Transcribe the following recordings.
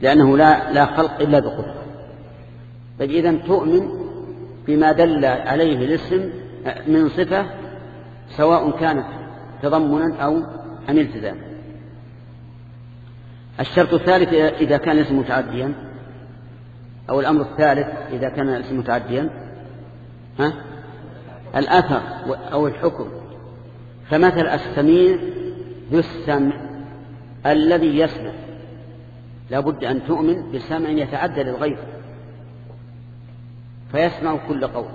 لأنه لا, لا خلق إلا بقدرة. طيب إذا تؤمن بما دل عليه الاسم من صفة سواء كانت تضمنا أو أم التزاما الشرط الثالث إذا كان الاسم متعديا أو الأمر الثالث إذا كان الاسم متعديا ها؟ الأثر أو الحكم. فمثل السميع ذو السمع الذي يسمع. لا بد أن تؤمن بسمع يتعدى للغير فيسمع كل قول.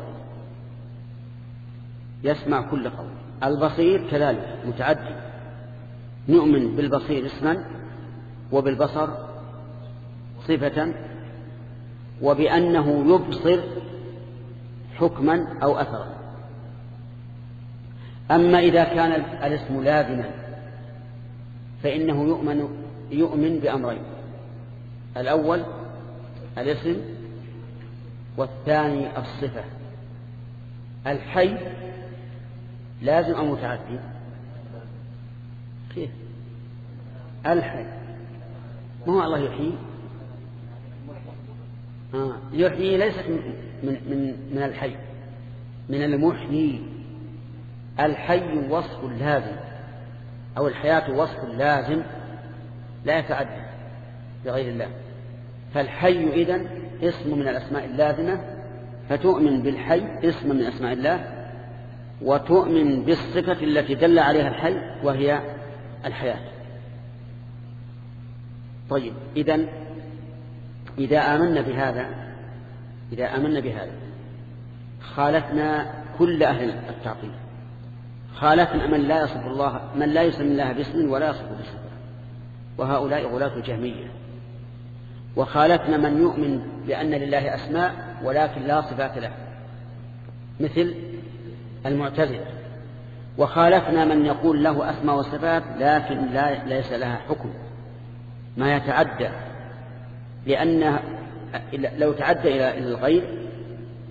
يسمع كل قول. البصير كذلك متعدي. نؤمن بالبصير اسما وبالبصر صفة وبأنه يبصر حكما أو أثرا. أما إذا كان الاسم لازما فإنه يؤمن يؤمن بأمرين. الأول الاسم والثاني الصفة. الحي لازم أو متعدي؟ كيف الحي. ما هو الله يحيي؟ آه. يحيي ليست من, من, من الحي. من المحيي. الحي وصف لازم. أو الحياة وصف لازم. لا يتعدى بغير الله. فالحي إذن اسم من الأسماء اللازمة فتؤمن بالحي اسم من أسماء الله وتؤمن بالصفة التي دل عليها الحي وهي الحياة. طيب إذن إذا آمنا بهذا إذا آمنا بهذا خالفنا كل أهل التعطيل خالفنا من لا يصف الله من لا يسمي الله باسم ولا يصف باسم وهؤلاء غلاة الجهمية وخالفنا من يؤمن بأن لله أسماء ولكن لا صفات له مثل المعتزلة. وخالفنا من يقول له أسماء وصفات لكن لا ليس لها حكم. ما يتعدى لأن لو تعدى إلى الغير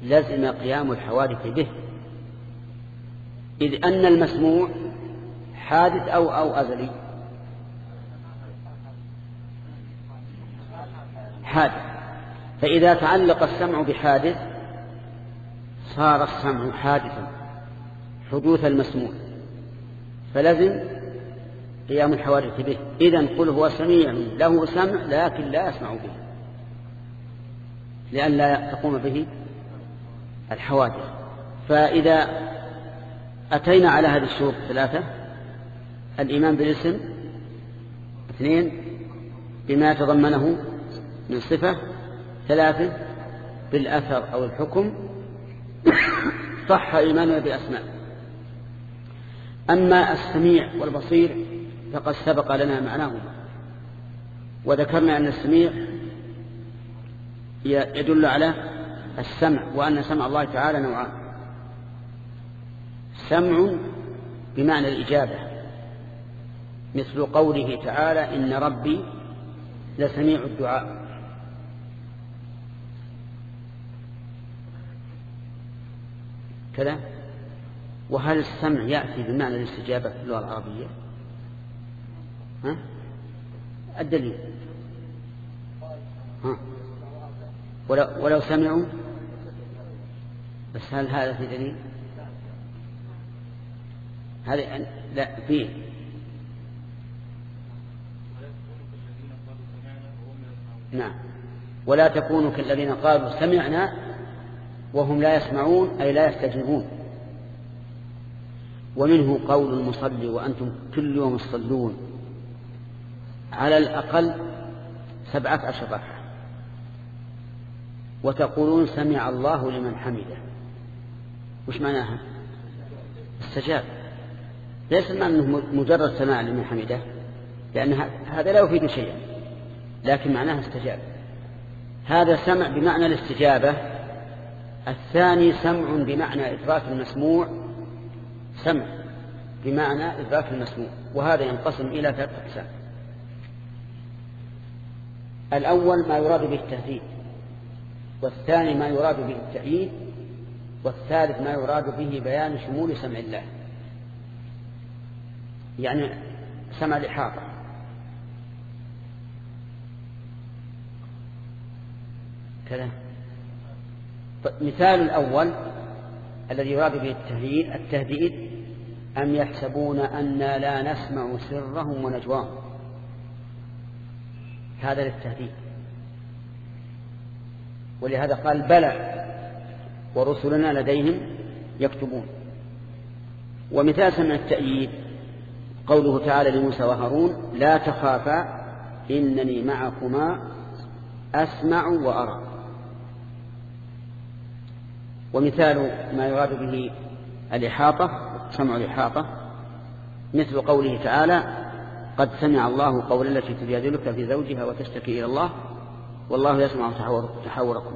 لزم قيام الحوادث به. إذ أن المسموع حادث أو أو أزلي. حادث. فإذا تعلق السمع بحادث صار السمع حادثا حدوث المسموع فلزم قيام الحوادث به. إذا قل هو سميع له سمع لكن لا يسمع به. لأن لا تقوم به الحوادث. فإذا أتينا على هذه الشروط الثلاثة الإيمان بالاسم اثنين بما يتضمنه من صفة ثلاثة بالأثر أو الحكم صح إيماننا بأسماء. أما السميع والبصير فقد سبق لنا معناهما. وذكرنا أن السميع يدل على السمع وأن سمع الله تعالى نوعان. سمع بمعنى الإجابة مثل قوله تعالى إن ربي لسميع الدعاء. كذا؟ وهل السمع يأتي بمعنى الاستجابة في اللغة العربية. ها؟ الدليل. ها؟ ولو, ولو سمعوا؟ بس هل هذا في دليل؟ هذا لا فيه نعم. ولا تكونوا كالذين قالوا سمعنا وهم لا يسمعون أي لا يستجيبون. ومنه قول المصلي وأنتم كل يوم تصلون. على الأقل سبعة عشر ركعة وتقولون سمع الله لمن حمده. وش معناها؟ استجاب. ليس معنى أنه مجرد سماع لمن حمده لأن هذا لا يفيد شيئا لكن معناها استجاب. هذا سمع بمعنى الاستجابة الثاني سمع بمعنى إدراك المسموع سمع بمعنى إدراك المسموع وهذا ينقسم إلى ثلاثة أقسام. الأول ما يراد به التهديد والثاني ما يراد به التأييد والثالث ما يراد به بيان شمول سمع الله. يعني سمع الإحاطة. هكذا مثال الأول الذي يراد به التهديد التهديد أم يحسبون أنا لا نسمع سرهم ونجواهم. هذا للتهديد. ولهذا قال بلى ورسلنا لديهم يكتبون. ومثال من التأييد قوله تعالى لموسى وهارون لا تخافا إنني معكما أسمع وأرى. ومثال ما يراد به الإحاطة سمع الإحاطة مثل قوله تعالى قد سمع الله قول التي تجادلك في زوجها وتشتكي إلى الله والله يسمع تحاوركم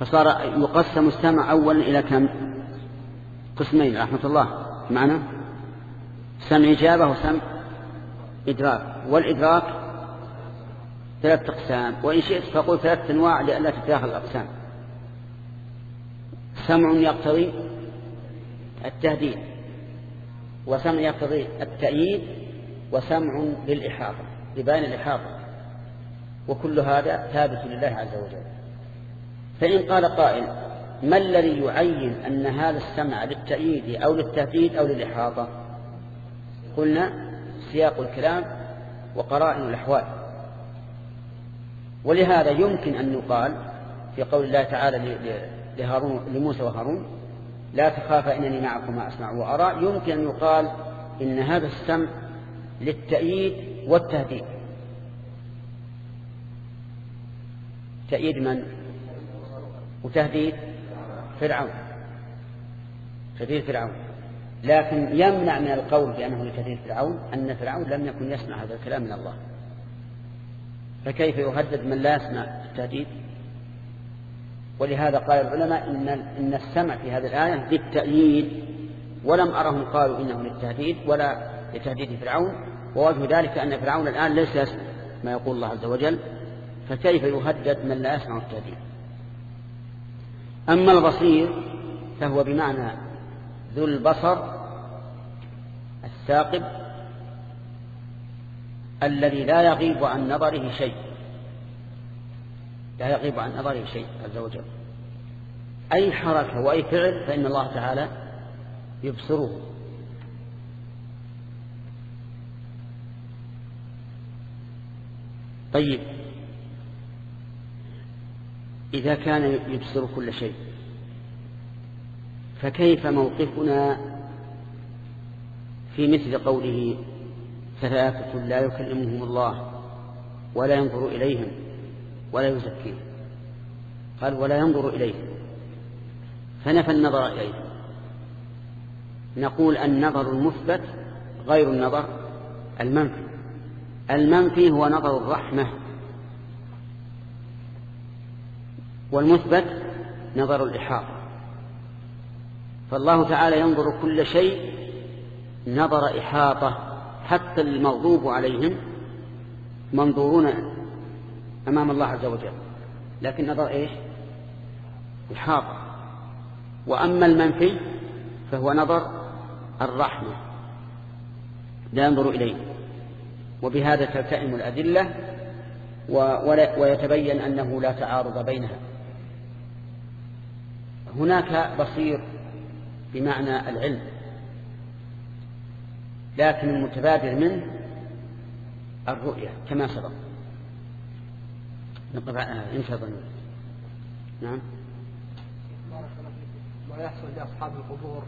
فصار يقسم السمع أولا إلى كم؟ قسمين رحمة الله. معنا سمع إجابة وسمع إدراك. والإدراك ثلاثة أقسام وإن شئت فقل ثلاثة أنواع لئلا تتاخذ الأقسام. سمع يقتضي التهديد وسمع يقتضي التأييد وسمع للإحاطة لبيان الإحاطة. وكل هذا ثابت لله عز وجل. فإن قال قائل ما الذي يعين أن هذا السمع للتأييد أو للتهديد أو للإحاطة؟ قلنا سياق الكلام وقرائن الأحوال. ولهذا يمكن أن يقال في قول الله تعالى لهارون لموسى وهارون لا تخافا إنني معكما أسمع وأرى. يمكن أن يقال إن هذا السمع للتأييد والتهديد. تأييد من؟ وتهديد فرعون. تهديد فرعون. لكن يمنع من القول بأنه لتهديد فرعون أن فرعون لم يكن يسمع هذا الكلام من الله. فكيف يهدد من لا يسمع التهديد؟ ولهذا قال العلماء إن, إن السمع في هذه الآية للتأييد ولم أرهم قالوا إنه للتهديد ولا لتهديد فرعون ووجه ذلك أن فرعون الآن ليس يسمع ما يقول الله عز وجل فكيف يهدد من لا يسمع التهديد؟ أما البصير فهو بمعنى ذو البصر الثاقب الذي لا يغيب عن نظره شيء. لا يغيب عن نظره شيء عز وجل. أي حركة وأي فعل فإن الله تعالى يبصره. طيب. إذا كان يبصر كل شيء فكيف موقفنا في مثل قوله ثلاثة لا يكلمهم الله ولا ينظر إليهم؟ ولا يزكيهم قال ولا ينظر إليهم فنفى النظر إليهم نقول النظر المثبت غير النظر المنفي. المنفي هو نظر الرحمة. والمثبت نظر الإحاطة. فالله تعالى ينظر كل شيء نظر إحاطة. حتى المغضوب عليهم منظورون أمام الله عز وجل. لكن نظر إيش؟ إحاطة وأما المنفي فهو نظر الرحمة. لا ينظر إليه. وبهذا تلتئم الأدلة ويتبين أنه لا تعارض بينها. هناك بصير بمعنى العلم. لكن المتبادر منه الرؤية كما سبق. نقف انتظر نعم. ما يحصل لأصحاب القبور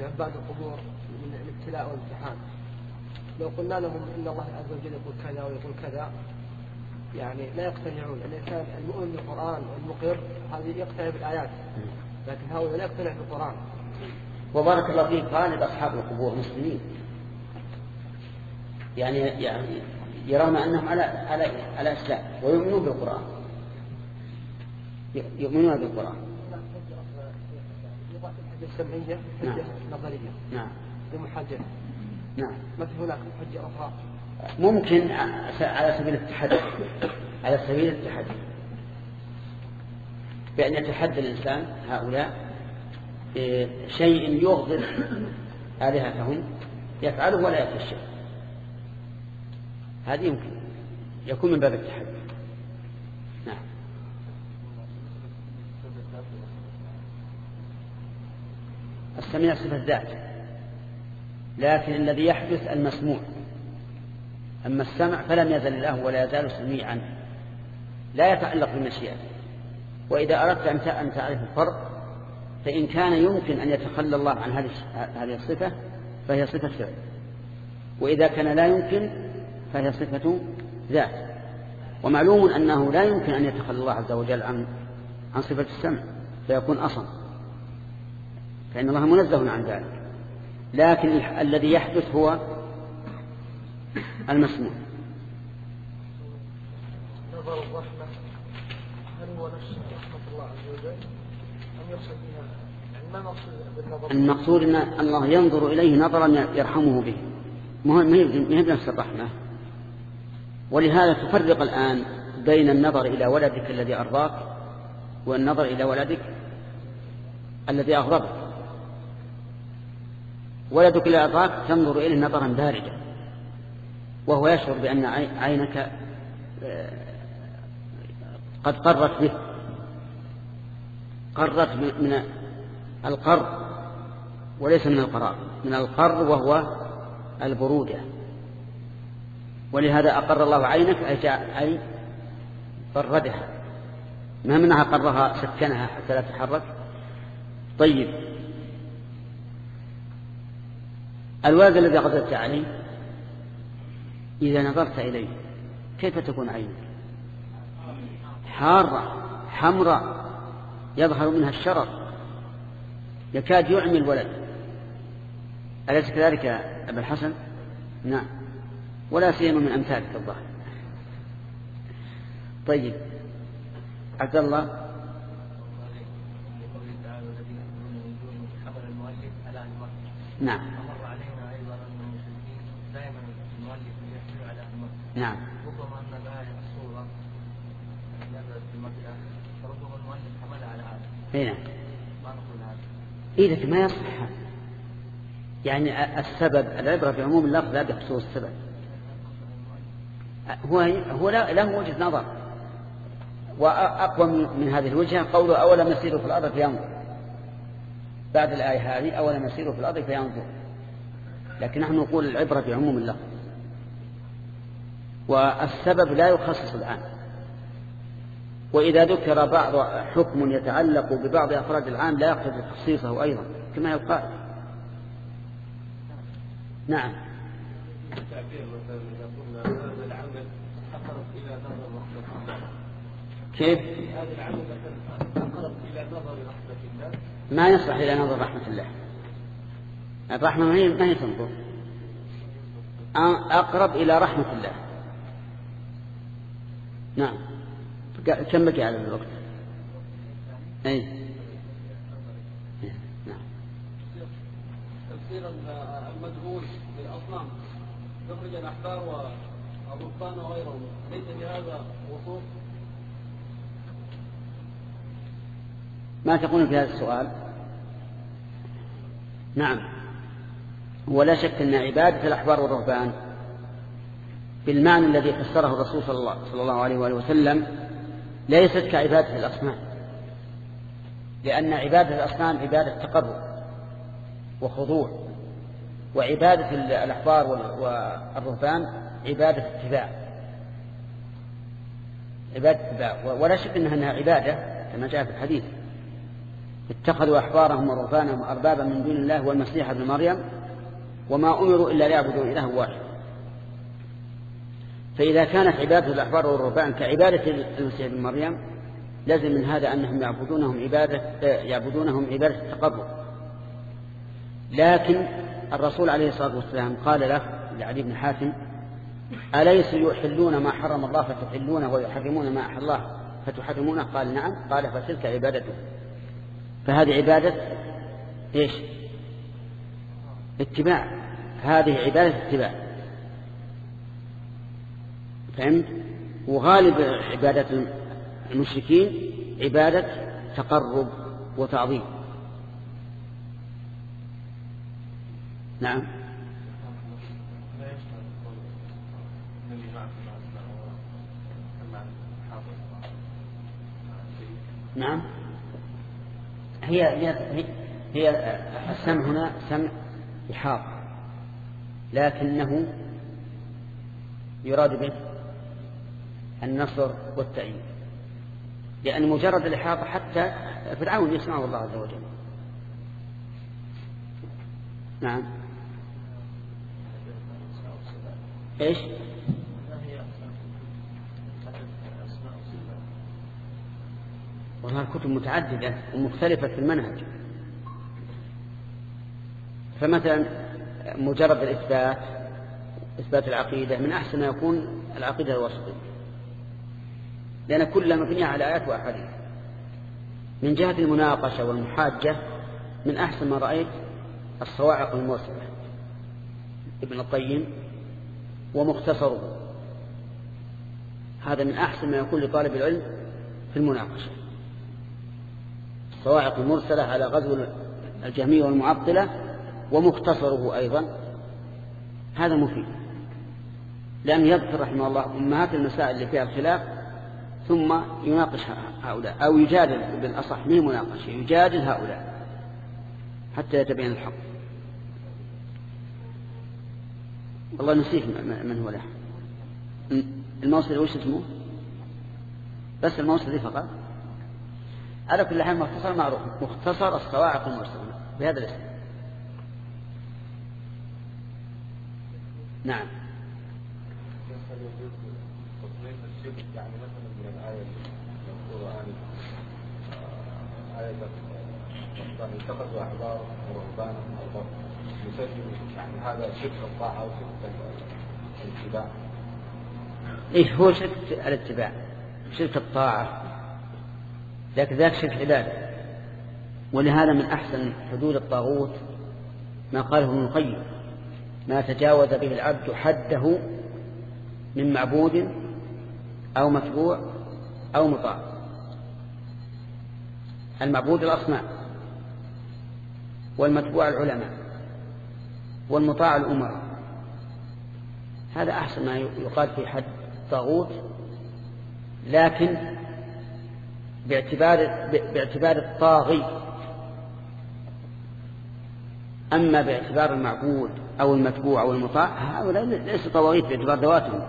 لعباد القبور من الابتلاء والامتحان. لو قلنا لهم إن الله عز وجل يقول كذا ويقول كذا يعني لا يقتنعون. الإنسان المؤمن بالقرآن والمقر هذه يقتنع بالآيات لكن هؤلاء لا يقتنع بالقرآن. وبارك الله فيك غالب أصحاب القبور مسلمين. يعني يعني يرون أنهم على على على إسلام ويؤمنون بالقرآن. يؤمنون حجه نظريه نعم. نعم. ما في هناك حجه أخرى ممكن على سبيل التحدي. على سبيل التحدي. بأن يتحدى الإنسان هؤلاء شيء يغضب آلهتهم يفعله ولا يفعل هذه يمكن. يكون من باب التحدي. نعم. السميع صفة ذات لكن الذي يحدث المسموع. أما السمع فلم يزل الله ولا يزال سميعا. لا يتعلق بالمشيئة. وإذا أردت أن تعرف الفرق فإن كان يمكن أن يتخلى الله عن هذه الصفة فهي صفة فعل. وإذا كان لا يمكن فهي صفة ذات. ومعلوم أنه لا يمكن أن يتخلى الله عز وجل عن عن صفة السمع فيكون أصم. فإن الله منزه عن ذلك. لكن الذي يحدث هو المسموع. نظر الرحمة. هل هو نفس رحمة الله عز وجل؟ أم يقصد بها يعني ما بالنظر؟ المقصود أن الله ينظر إليه نظرا يرحمه به. ما هي بنفس الرحمة. ولهذا تفرق الآن بين النظر إلى ولدك الذي أرضاك والنظر إلى ولدك الذي أغضبك ولدك الذي أرضاك تنظر إليه نظرا باردا وهو يشعر بأن عينك آه، قد قرت به قرت من القر وليس من القرار من القر وهو البرودة. ولهذا أقر الله عينك أي, أي بردها ما منها قرها سكنها حتى لا تتحرك طيب. الولد الذي غضبت عليه إذا نظرت إليه كيف تكون عينك؟ حارة حمراء يظهر منها الشرر يكاد يعمي الولد. أليس كذلك أبا الحسن؟ نعم. ولا سيما من أمثالك الظاهر. طيب عبد الله. نعم. نعم. ربما ان الايه الصورة في مكه فربما المؤلف حمل على هذا اي نعم ما نقول هذا ما يصح. يعني السبب العبرة بعموم اللفظ لا بخصوص السبب. هو هو له وجهة نظر. وأقوى من هذه الوجهة قوله أولم يسيروا في الأرض فينظر. بعد الآية هذه أولم يسيروا في الأرض فينظر. لكن نحن نقول العبرة بعموم اللفظ والسبب لا يخصص الآن. وإذا ذكر بعض حكم يتعلق ببعض أفراد العام لا يقتضي تخصيصه أيضا كما يقال. نعم. كيف؟ ما يصلح إلى نظر رحمة الله. الرحمة ما هي, تنظر. أقرب إلى رحمة الله. نعم. كم بقي على الوقت؟ أي. نعم. تفسير المدعون للأصنام. يخرج الأحبار والرهبان وغيرهم ليس بهذا وصوف ما تقول في هذا السؤال؟ نعم. ولا شك أن عبادة الأحبار والرهبان بالمعنى الذي فسره الرسول صلى الله, صلى الله عليه وآله وسلم ليست كعبادة الأصنام. لأن عبادة الأصنام عبادة تقرب وخضوع وعبادة الأحبار والرهبان عبادة اتباع. عبادة اتباع. ولا شك أنها عبادة كما جاء في الحديث. اتخذوا أحبارهم ورهبانهم أربابا من دون الله والمسيح ابن مريم وما أمروا إلا ليعبدوا إله واحد. فإذا كانت عبادة الأحبار والرهبان كعبادة المسيح ابن مريم لازم من هذا أنهم يعبدونهم عبادة يعبدونهم عبادة التقرب. لكن الرسول عليه الصلاة والسلام قال له لعلي بن حاتم أليسوا يحلون ما حرم الله فتحلونه ويحرمون ما أحل الله فتحرمونه؟ قال نعم. قال فتلك عبادته. فهذه عبادة إيش؟ اتباع. هذه عبادة اتباع. فهمت؟ وغالب عبادة المشركين عبادة تقرب وتعظيم. نعم. نعم. هي هي هي السمع هنا سمع إحاط لكنه يراد به النصر والتأييد لأن مجرد الإحاطة حتى فرعون يسمعه الله عز وجل. نعم. إيش؟ والله الكتب متعددة ومختلفة في المنهج. فمثلا مجرد الإثبات إثبات العقيدة من أحسن ما يكون العقيدة الوسطية. لأن كلها مبنية على آيات وأحاديث. من جهة المناقشة والمحاجة من أحسن ما رأيت الصواعق المرسلة ابن القيم ومختصره. هذا من أحسن ما يكون لطالب العلم في المناقشة. الصواعق المرسلة على غزو الجهمية والمعطلة ومختصره أيضا. هذا مفيد. لأنه يذكر رحمه الله أمهات المسائل اللي فيها الخلاف ثم يناقش هؤلاء أو يجادل بالأصح من مناقشة يجادل هؤلاء حتى يتبين الحق. والله نسيت من هو له. الموصل وش اسمه؟ بس الموصل فقط. على كل حال مختصر معروف مختصر الصواعق المرسلة بهذا الاسم. نعم. يعني مثلا من الآية المذكورة آية أربابا يسجل يعني هذا شرك الطاعة أو الاتباع إيش هو شرك الاتباع. شرك الطاعة. لكن ذاك شرك عبادة ولهذا من أحسن حدود الطاغوت ما قاله ابن القيم ما تجاوز به العبد حده من معبود أو متبوع أو مطاع. المعبود الأصنام والمتبوع العلماء والمطاع الأمراء. هذا أحسن ما يقال في حد الطاغوت لكن باعتبار باعتبار الطاغي. أما باعتبار المعبود أو المتبوع أو المطاع هؤلاء ليسوا طواغيت باعتبار ذواتهم.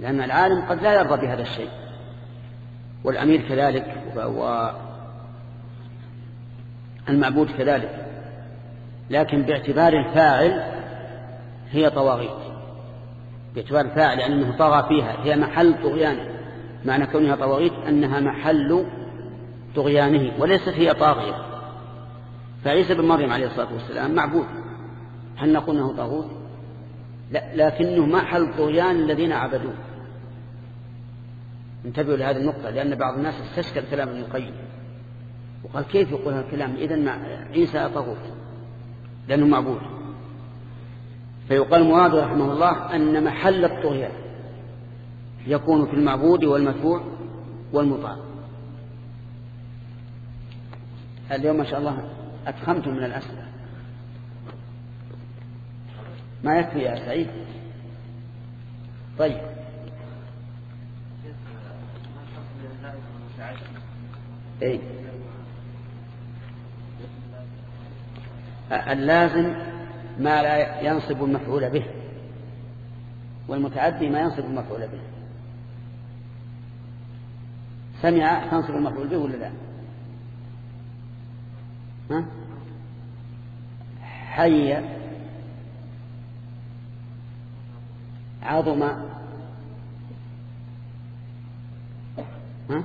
لأن العالم قد لا يرضى بهذا الشيء. والأمير كذلك والمعبود كذلك. لكن باعتبار الفاعل هي طواغيت. باعتبار الفاعل لأنه طغى فيها هي محل طغيانه معنى كونها طواغيت أنها محل طغيانه وليست هي طاغية. فعيسى بن مريم عليه الصلاة والسلام معبود. هل نقول أنه طاغوت؟ لا لكنه محل طغيان الذين عبدوه. انتبهوا لهذه النقطة لأن بعض الناس استشكل كلام ابن القيم. وقال كيف يقول هذا الكلام؟ إذا عيسى طاغوت لأنه معبود. فيقال مراد رحمه الله أن محل الطغيان. يكون في المعبود والمتبوع والمطاع. اليوم ما شاء الله أتخمتم من الأسئلة. ما يكفي يا سعيد؟ طيب. اي اللازم ما لا ينصب المفعول به والمتعدي ما ينصب المفعول به. سمع تنصب المفعول به ولا لا؟ ها؟ حي. عظم. ها؟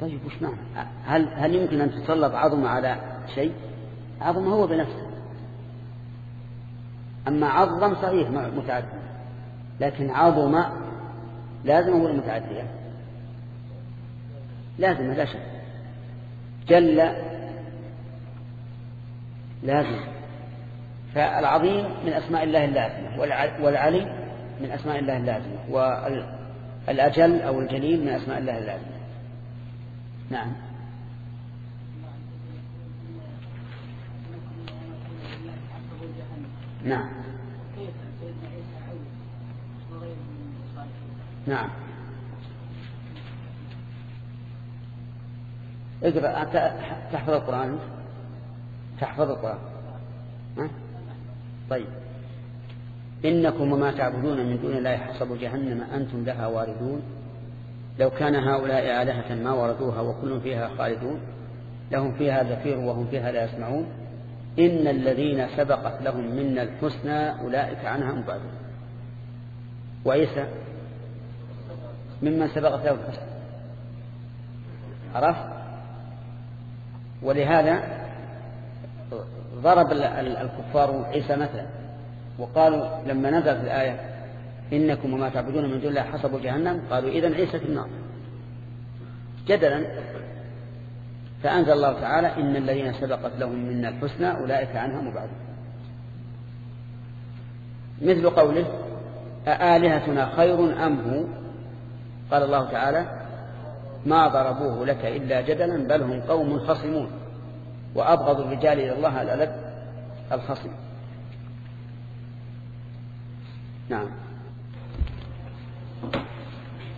طيب وش معنى؟ هل هل يمكن أن تسلط عظم على شيء؟ عظم هو بنفسه. أما عظم صحيح متعدي لكن عظم لازم هو المتعديه لازم لا شك. جل لازم. فالعظيم من أسماء الله اللازمة والعلي من أسماء الله اللازمة والأجل أو الجليل من أسماء الله اللازمة. نعم. نعم. نعم. اقرأ تحفظ القرآن؟ تحفظ القرآن. ها؟ طيب. إنكم وما تعبدون من دون الله حسب جهنم أنتم لها واردون. لو كان هؤلاء آلهة ما وردوها وكل فيها خالدون لهم فيها زفير وهم فيها لا يسمعون. إن الذين سبقت لهم منا الحسنى أولئك عنها مبعدون. وعيسى ممن سبقت له الحسنى. عرفت؟ ولهذا ضرب الكفار عيسى مثلا وقالوا لما نزلت الآية إنكم وما تعبدون من دون الله حسب جهنم قالوا إذن عيسى في النار. جدلا فأنزل الله تعالى إن الذين سبقت لهم منا الحسنى أولئك عنها مبعدون. مثل قوله أآلهتنا خير أم هو؟ قال الله تعالى ما ضربوه لك إلا جدلا بل هم قوم خصمون. وأبغض الرجال إلى الله الألد الخصم. نعم.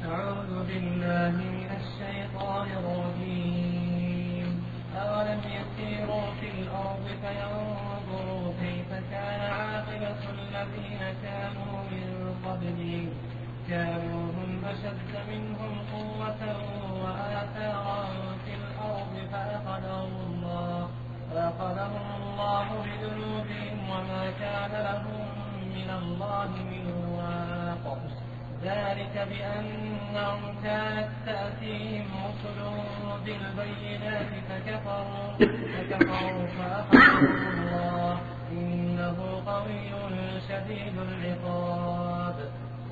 أعوذ بالله من الشيطان الرجيم. أولم يسيروا في الأرض فينظروا كيف كان عاقبة الذين كانوا من قبلهم. كانوا هم أشد منهم قوة وآثارا في الأرض فأخذهم الله فأخذهم الله بذنوبهم وما كان لهم من الله من واق. ذلك بأنهم كانت تأتيهم رسلهم بالبينات فكفروا فكفروا فأخذهم الله. إنه قوي شديد العقاب.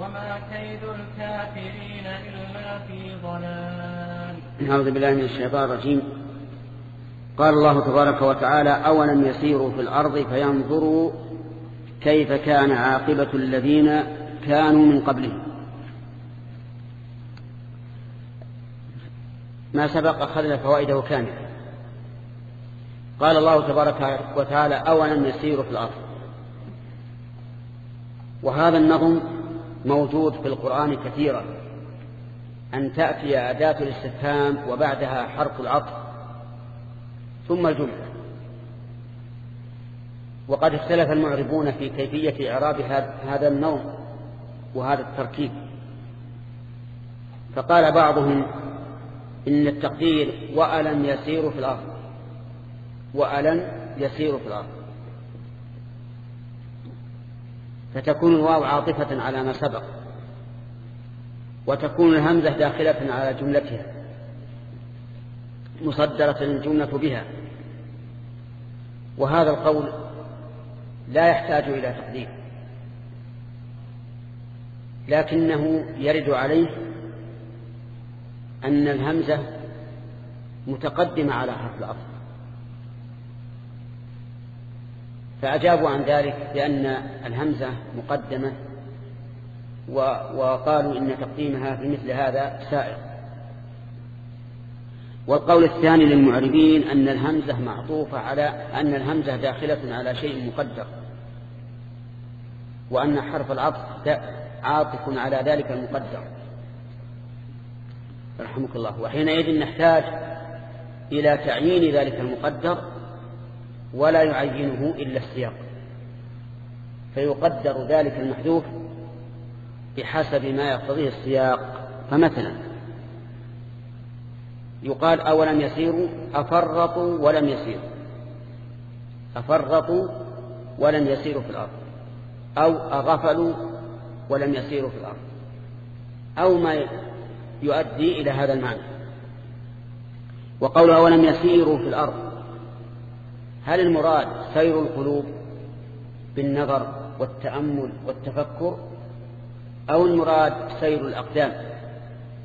وما كيد الكافرين إلا في ضلال. أعوذ بالله من الشيطان الرجيم. قال الله تبارك وتعالى أولم يسيروا في الأرض فينظروا كيف كان عاقبة الذين كانوا من قبلهم. ما سبق أخذنا فوائده كاملة. قال الله تبارك وتعالى أولم يسيروا في الأرض. وهذا النظم موجود في القرآن كثيرا. أن تأتي أداة الاستفهام وبعدها حرف العطف. ثم الجملة. وقد اختلف المعربون في كيفية إعراب هذا النوم وهذا التركيب. فقال بعضهم إن التقدير وألم يسيروا في الأرض. وألم يسيروا في الأرض. فتكون الواو عاطفة على ما سبق وتكون الهمزة داخلة على جملتها مصدرة الجملة بها. وهذا القول لا يحتاج إلى تقدير لكنه يرد عليه أن الهمزة متقدمة على حرف الأصل. فأجابوا عن ذلك بأن الهمزة مقدمة وقالوا إن تقديمها في مثل هذا سائر والقول الثاني للمعربين أن الهمزة معطوفة على أن الهمزة داخلة على شيء مقدر وأن حرف العطف عاطف على ذلك المقدر. رحمك الله. وحينئذ نحتاج إلى تعيين ذلك المقدر ولا يعينه إلا السياق. فيقدر ذلك المحذوف بحسب ما يقتضيه السياق. فمثلا يقال أولم يسيروا؟ أفرطوا ولم يسيروا. أفرطوا ولم يسيروا في الأرض. أو أغفلوا ولم يسيروا في الأرض. أو ما يؤدي إلى هذا المعنى. وقوله ولم يسيروا في الأرض هل المراد سير القلوب بالنظر والتأمل والتفكر أو المراد سير الأقدام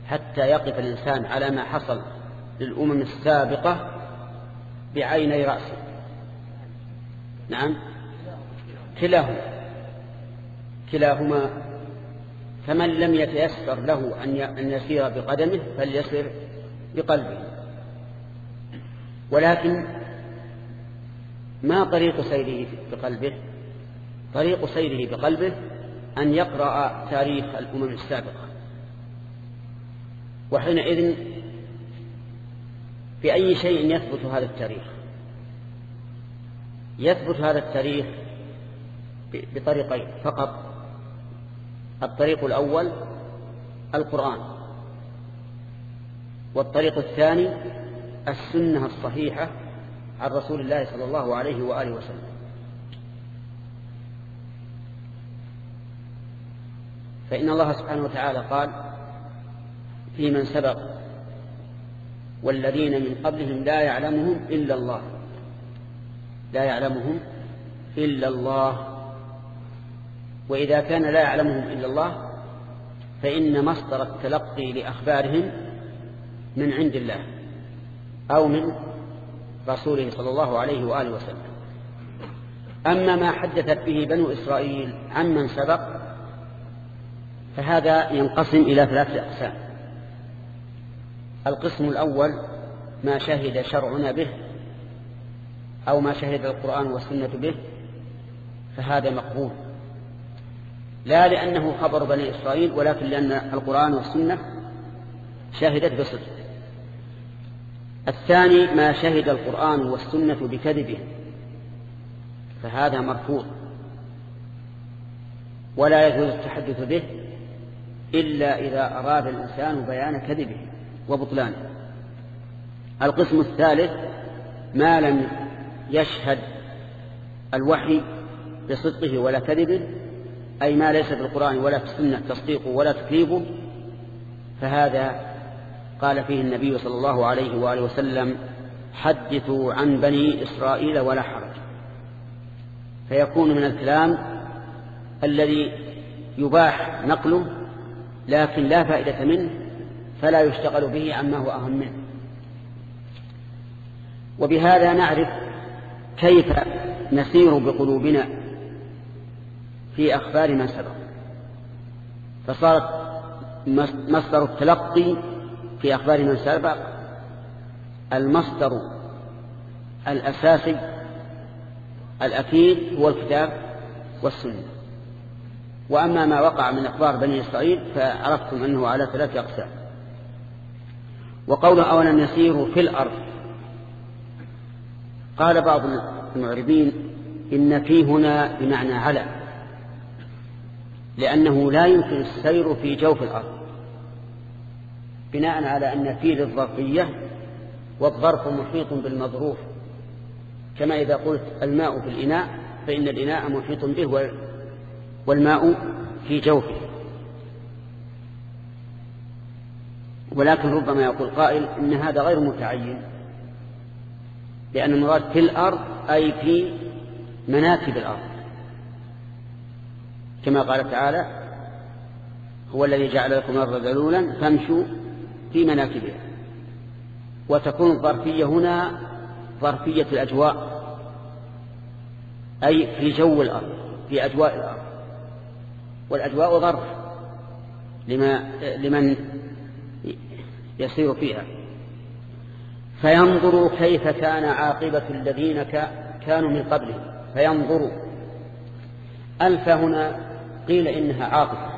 حتى يقف الإنسان على ما حصل للأمم السابقة بعيني رأسه؟ نعم. كلاهما. كلاهما. فمن لم يتيسر له أن يسير بقدمه فليسر بقلبه. ولكن ما طريق سيره بقلبه؟ طريق سيره بقلبه أن يقرأ تاريخ الأمم السابقة. وحينئذ بأي شيء يثبت هذا التاريخ؟ يثبت هذا التاريخ بطريقين فقط. الطريق الأول القرآن والطريق الثاني السنة الصحيحة عن رسول الله صلى الله عليه وآله وسلم. فإن الله سبحانه وتعالى قال في من سبق والذين من قبلهم لا يعلمهم إلا الله. لا يعلمهم إلا الله. وإذا كان لا يعلمهم إلا الله فإن مصدر التلقي لأخبارهم من عند الله أو من رسوله صلى الله عليه وآله وسلم. أما ما حدثت به بنو إسرائيل عمن سبق فهذا ينقسم إلى ثلاثة أقسام. القسم الأول ما شهد شرعنا به أو ما شهد القرآن والسنة به فهذا مقبول. لا لأنه خبر بني إسرائيل ولكن لأن القرآن والسنة شهدت بصدق. الثاني ما شهد القرآن والسنة بكذبه فهذا مرفوض. ولا يجوز التحدث به إلا إذا أراد الإنسان بيان كذبه وبطلانه. القسم الثالث ما لم يشهد الوحي بصدقه ولا كذبه أي ما ليس في القرآن ولا في السنة تصديقه ولا تكذيبه فهذا قال فيه النبي صلى الله عليه وآله وسلم حدثوا عن بني إسرائيل ولا حرج. فيكون من الكلام الذي يباح نقله لكن لا فائدة منه فلا يشتغل به عما هو أهم منه. وبهذا نعرف كيف نسير بقلوبنا في أخبار من سبق. فصارت مصدر التلقي في أخبار من سبق المصدر الأساسي الأكيد هو الكتاب والسنة. وأما ما وقع من أخبار بني إسرائيل فعرفتم أنه على ثلاثة أقسام. وقوله أولا يسيروا في الأرض. قال بعض المعربين إن في هنا بمعنى على لأنه لا يمكن السير في جوف الأرض. بناء على أن في للظرفية والظرف محيط بالمظروف. كما إذا قلت الماء في الإناء فإن الإناء محيط به والماء في جوفه. ولكن ربما يقول قائل إن هذا غير متعين لأن المراد في الأرض أي في مناكب الأرض. كما قال تعالى هو الذي جعل لكم الأرض ذلولا فامشوا في مناكبها. وتكون الظرفية هنا ظرفية الأجواء. أي في جو الأرض في أجواء الأرض. والأجواء ظرف لما لمن يسير فيها. فينظروا كيف كان عاقبة الذين كانوا من قبلهم. فينظروا ألف هنا قيل إنها عاطفة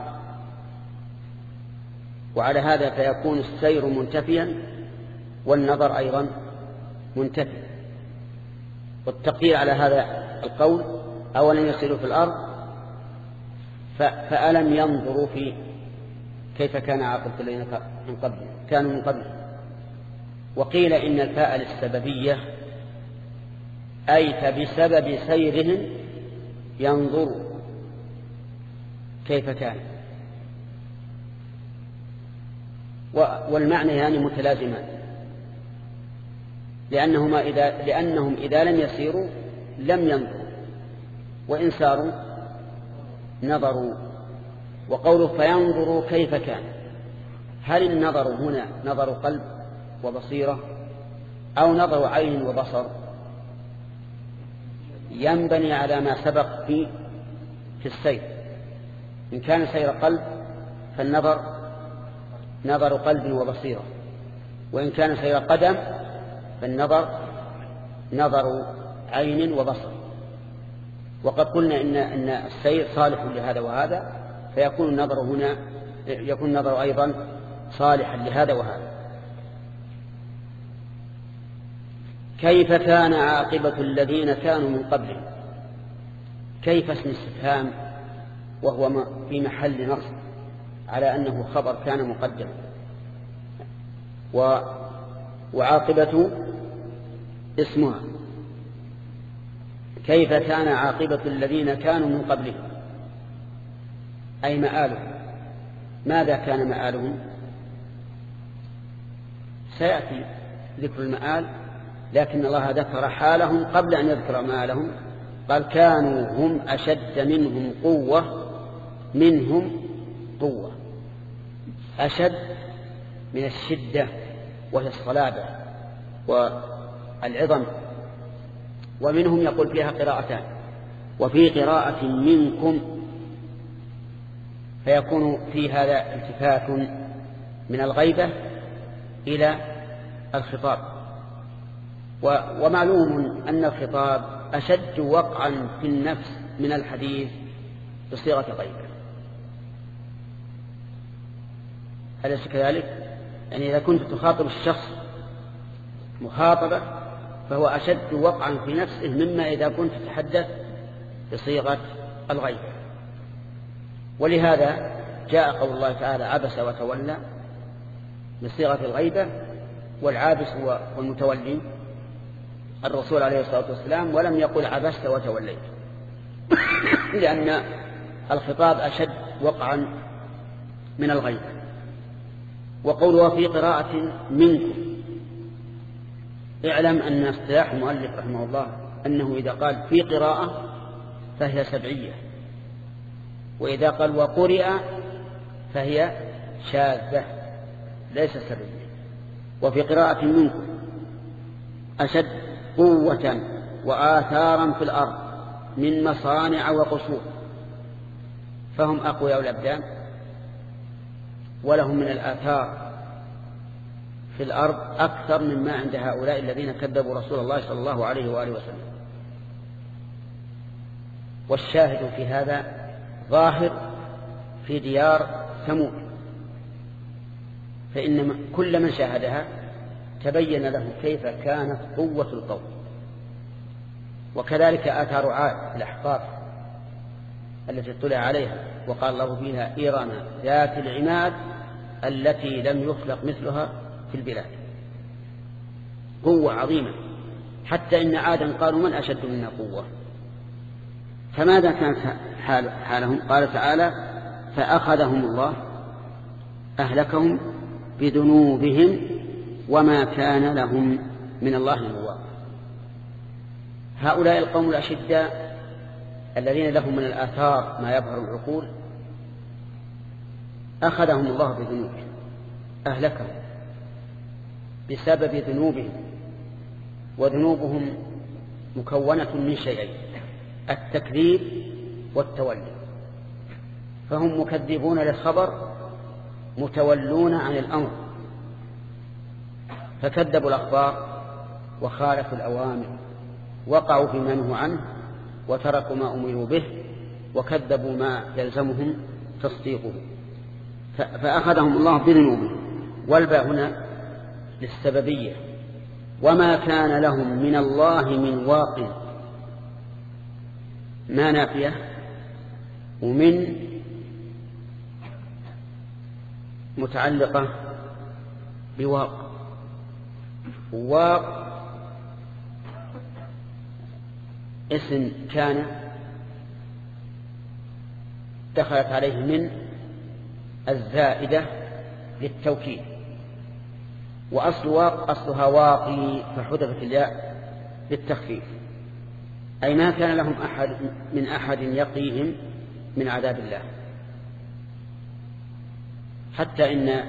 وعلى هذا فيكون السير منتفيا والنظر أيضا منتفي. والتقدير على هذا القول أولا يسيروا في الأرض فألم ينظروا في كيف كان عاقبة الذين من قبل كانوا من قبل. وقيل إن الفاء للسببية أي فبسبب سيرهم ينظروا كيف كان. والمعنى يعني متلازمان. لأنهما إذا لأنهم إذا لم يسيروا لم ينظروا. وإن ساروا نظروا. وقوله فينظروا كيف كان. هل النظر هنا نظر قلب وبصيرة أو نظر عين وبصر؟ ينبني على ما سبق في في السير. إن كان سير قلب فالنظر نظر قلب وبصيرة. وإن كان سير قدم فالنظر نظر عين وبصر. وقد قلنا إن, إن السير صالح لهذا وهذا فيكون النظر هنا يكون النظر أيضا صالحا لهذا وهذا. كيف كان عاقبة الذين كانوا من قبلهم؟ كيف اسم استفهام وهو في محل نصب؟ على أنه خبر كان مقدم. و وعاقبة اسمها. كيف كان عاقبة الذين كانوا من قبلهم؟ أي مآلهم؟ ماذا كان مآلهم؟ سيأتي ذكر المآل لكن الله ذكر حالهم قبل أن يذكر مآلهم. قال كانوا هم أشد منهم قوة منهم قوة. أشد من الشدة وهي الصلابة والعظم. ومنهم يقول فيها قراءتان. وفي قراءة منكم فيكون في هذا التفات من الغيبة إلى الخطاب. ومعلوم أن الخطاب أشد وقعا في النفس من الحديث بصيغة غيبة أليس كذلك؟ يعني إذا كنت تخاطب الشخص مخاطبة فهو أشد وقعا في نفسه مما إذا كنت تتحدث بصيغة الغيب. ولهذا جاء قول الله تعالى عبس وتولى بصيغة الغيبة والعابس هو المتولي الرسول عليه الصلاة والسلام ولم يقل عبست وتوليت لأن الخطاب أشد وقعا من الغيبة وقوله في قراءة منكم. اعلم أن اصطلاح المؤلف رحمه الله أنه إذا قال في قراءة فهي سبعية وإذا قال وقرئ فهي شاذة ليس سبعية. وفي قراءة منكم أشد قوة وآثارا في الأرض من مصانع وقصور فهم أقوياء الأبدان. ولهم من الآثار في الأرض أكثر مما عند هؤلاء الذين كذبوا رسول الله صلى الله عليه وآله وسلم. والشاهد في هذا ظاهر في ديار ثمود. فإن كل من شاهدها تبين له كيف كانت قوة القوم. وكذلك آثار عاد الأحقاف. التي اطلع عليها وقال الله فيها إيران ذات العماد التي لم يخلق مثلها في البلاد. قوة عظيمة. حتى إن عادا قالوا من أشد منا قوة؟ فماذا كانت حال حالهم؟ قال تعالى فأخذهم الله أهلكهم بذنوبهم وما كان لهم من الله من هؤلاء القوم الأشداء الذين لهم من الآثار ما يظهر العقول أخذهم الله بذنوبهم أهلكهم بسبب ذنوبهم وذنوبهم مكونة من شيئين التكذيب والتولي. فهم مكذبون للخبر متولون عن الأمر. فكذبوا الأخبار وخالفوا الأوامر وقعوا في منه عنه وتركوا ما أمروا به وكذبوا ما يلزمهم تصديقه. فأخذهم الله بذنوبهم والباء هنا للسببية. وما كان لهم من الله من واق. ما نافية؟ ومن متعلقة بواق. واق اسم كان دخلت عليه من الزائدة للتوكيد. وأصل واق أصلها واقي فحذفت الياء للتخفيف. أي ما كان لهم أحد من أحد يقيهم من عذاب الله. حتى إن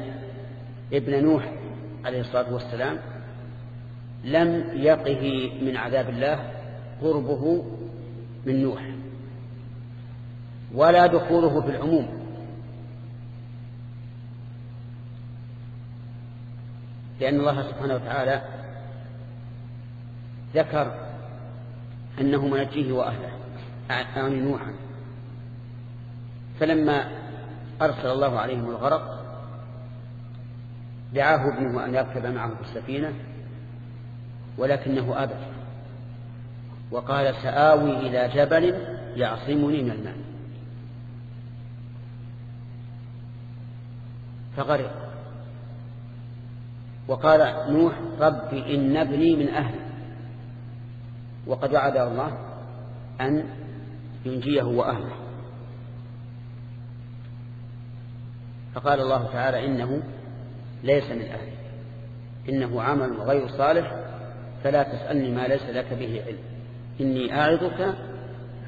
ابن نوح عليه الصلاة والسلام لم يقه من عذاب الله قربه من نوح ولا دخوله في العموم. لأن الله سبحانه وتعالى ذكر أنه منجيه وأهله أعني نوحا. فلما أرسل الله عليهم الغرق دعاه ابنه أن يركب معه في السفينة ولكنه أبى وقال سآوي إلى جبل يعصمني من الماء. فغرق. وقال نوح رب إن ابني من أهلي. وقد وعد الله أن ينجيه وأهله. فقال الله تعالى إنه ليس من أهله إنه عمل غير صالح فلا تسألني ما ليس لك به علم. إني أعظك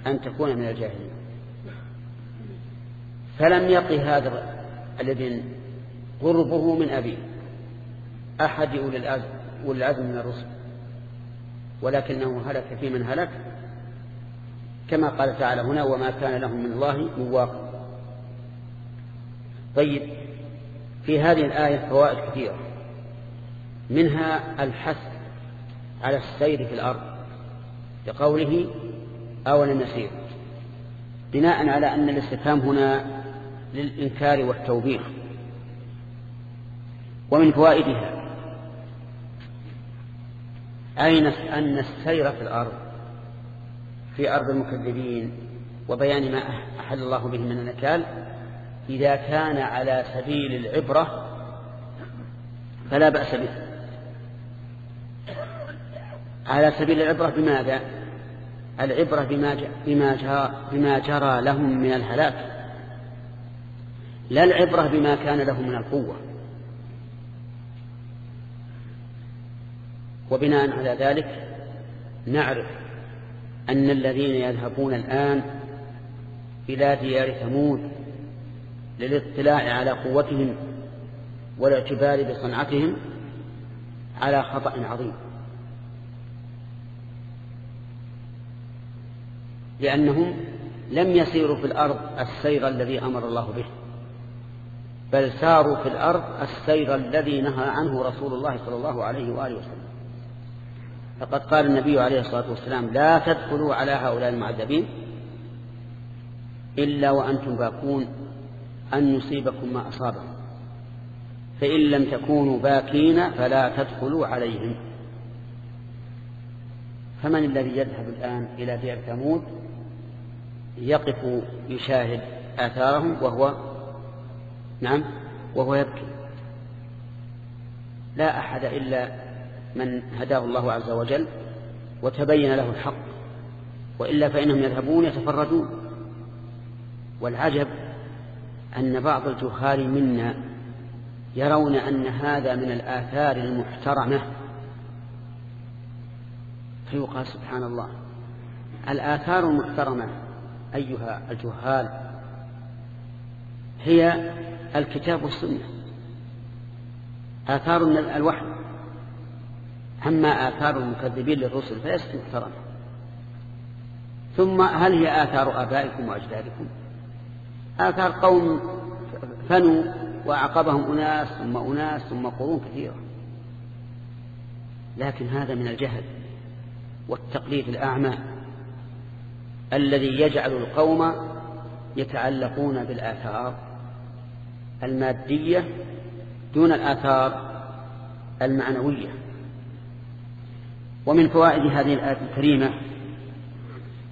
أن تكون من الجاهلين. فلم يقي هذا الذي قربه من أبيه أحد أولي العزم من الرسل. ولكنه هلك في من هلك كما قال تعالى هنا وما كان لهم من الله من طيب في هذه الآية فوائد كثيرة منها الحث على السير في الأرض. لقوله أولم يسير بناء على أن الاستفهام هنا للإنكار والتوبيخ ومن فوائدها أين أن السير في الأرض في أرض المكذبين وبيان ما أحل الله به من النكال إذا كان على سبيل العبرة فلا بأس به. على سبيل العبرة بماذا؟ العبرة بما, بما, جرى, بما جرى لهم من الهلاك. لا العبرة بما كان لهم من القوة. وبناء على ذلك نعرف أن الذين يذهبون الآن إلى ديار ثمود للاطلاع على قوتهم والاعتبار بصنعتهم على خطأ عظيم. لأنهم لم يسيروا في الأرض السير الذي أمر الله به بل ساروا في الأرض السير الذي نهى عنه رسول الله صلى الله عليه وآله وسلم. فقد قال النبي عليه الصلاة والسلام لا تدخلوا على هؤلاء المعذبين إلا وأنتم باكون أن يصيبكم ما أصابهم فإن لم تكونوا باكين فلا تدخلوا عليهم. فمن الذي يذهب الآن إلى بئر ثمود يقف يشاهد آثارهم وهو نعم وهو يبكي. لا أحد إلا من هداه الله عز وجل وتبين له الحق وإلا فإنهم يذهبون يتفرجون. والعجب أن بعض الجهال منا يرون أن هذا من الآثار المحترمة فيقال سبحان الله. الآثار المحترمة أيها الجهال. هي الكتاب والسنة. آثار الوحي. أما آثار المكذبين للرسل فليست محترمة. ثم هل هي آثار آبائكم وأجدادكم؟ آثار قوم فنوا وأعقبهم أناس ثم أناس ثم قرون كثيرة. لكن هذا من الجهل. والتقليد الأعمى الذي يجعل القوم يتعلقون بالآثار المادية دون الآثار المعنوية. ومن فوائد هذه الآية الكريمة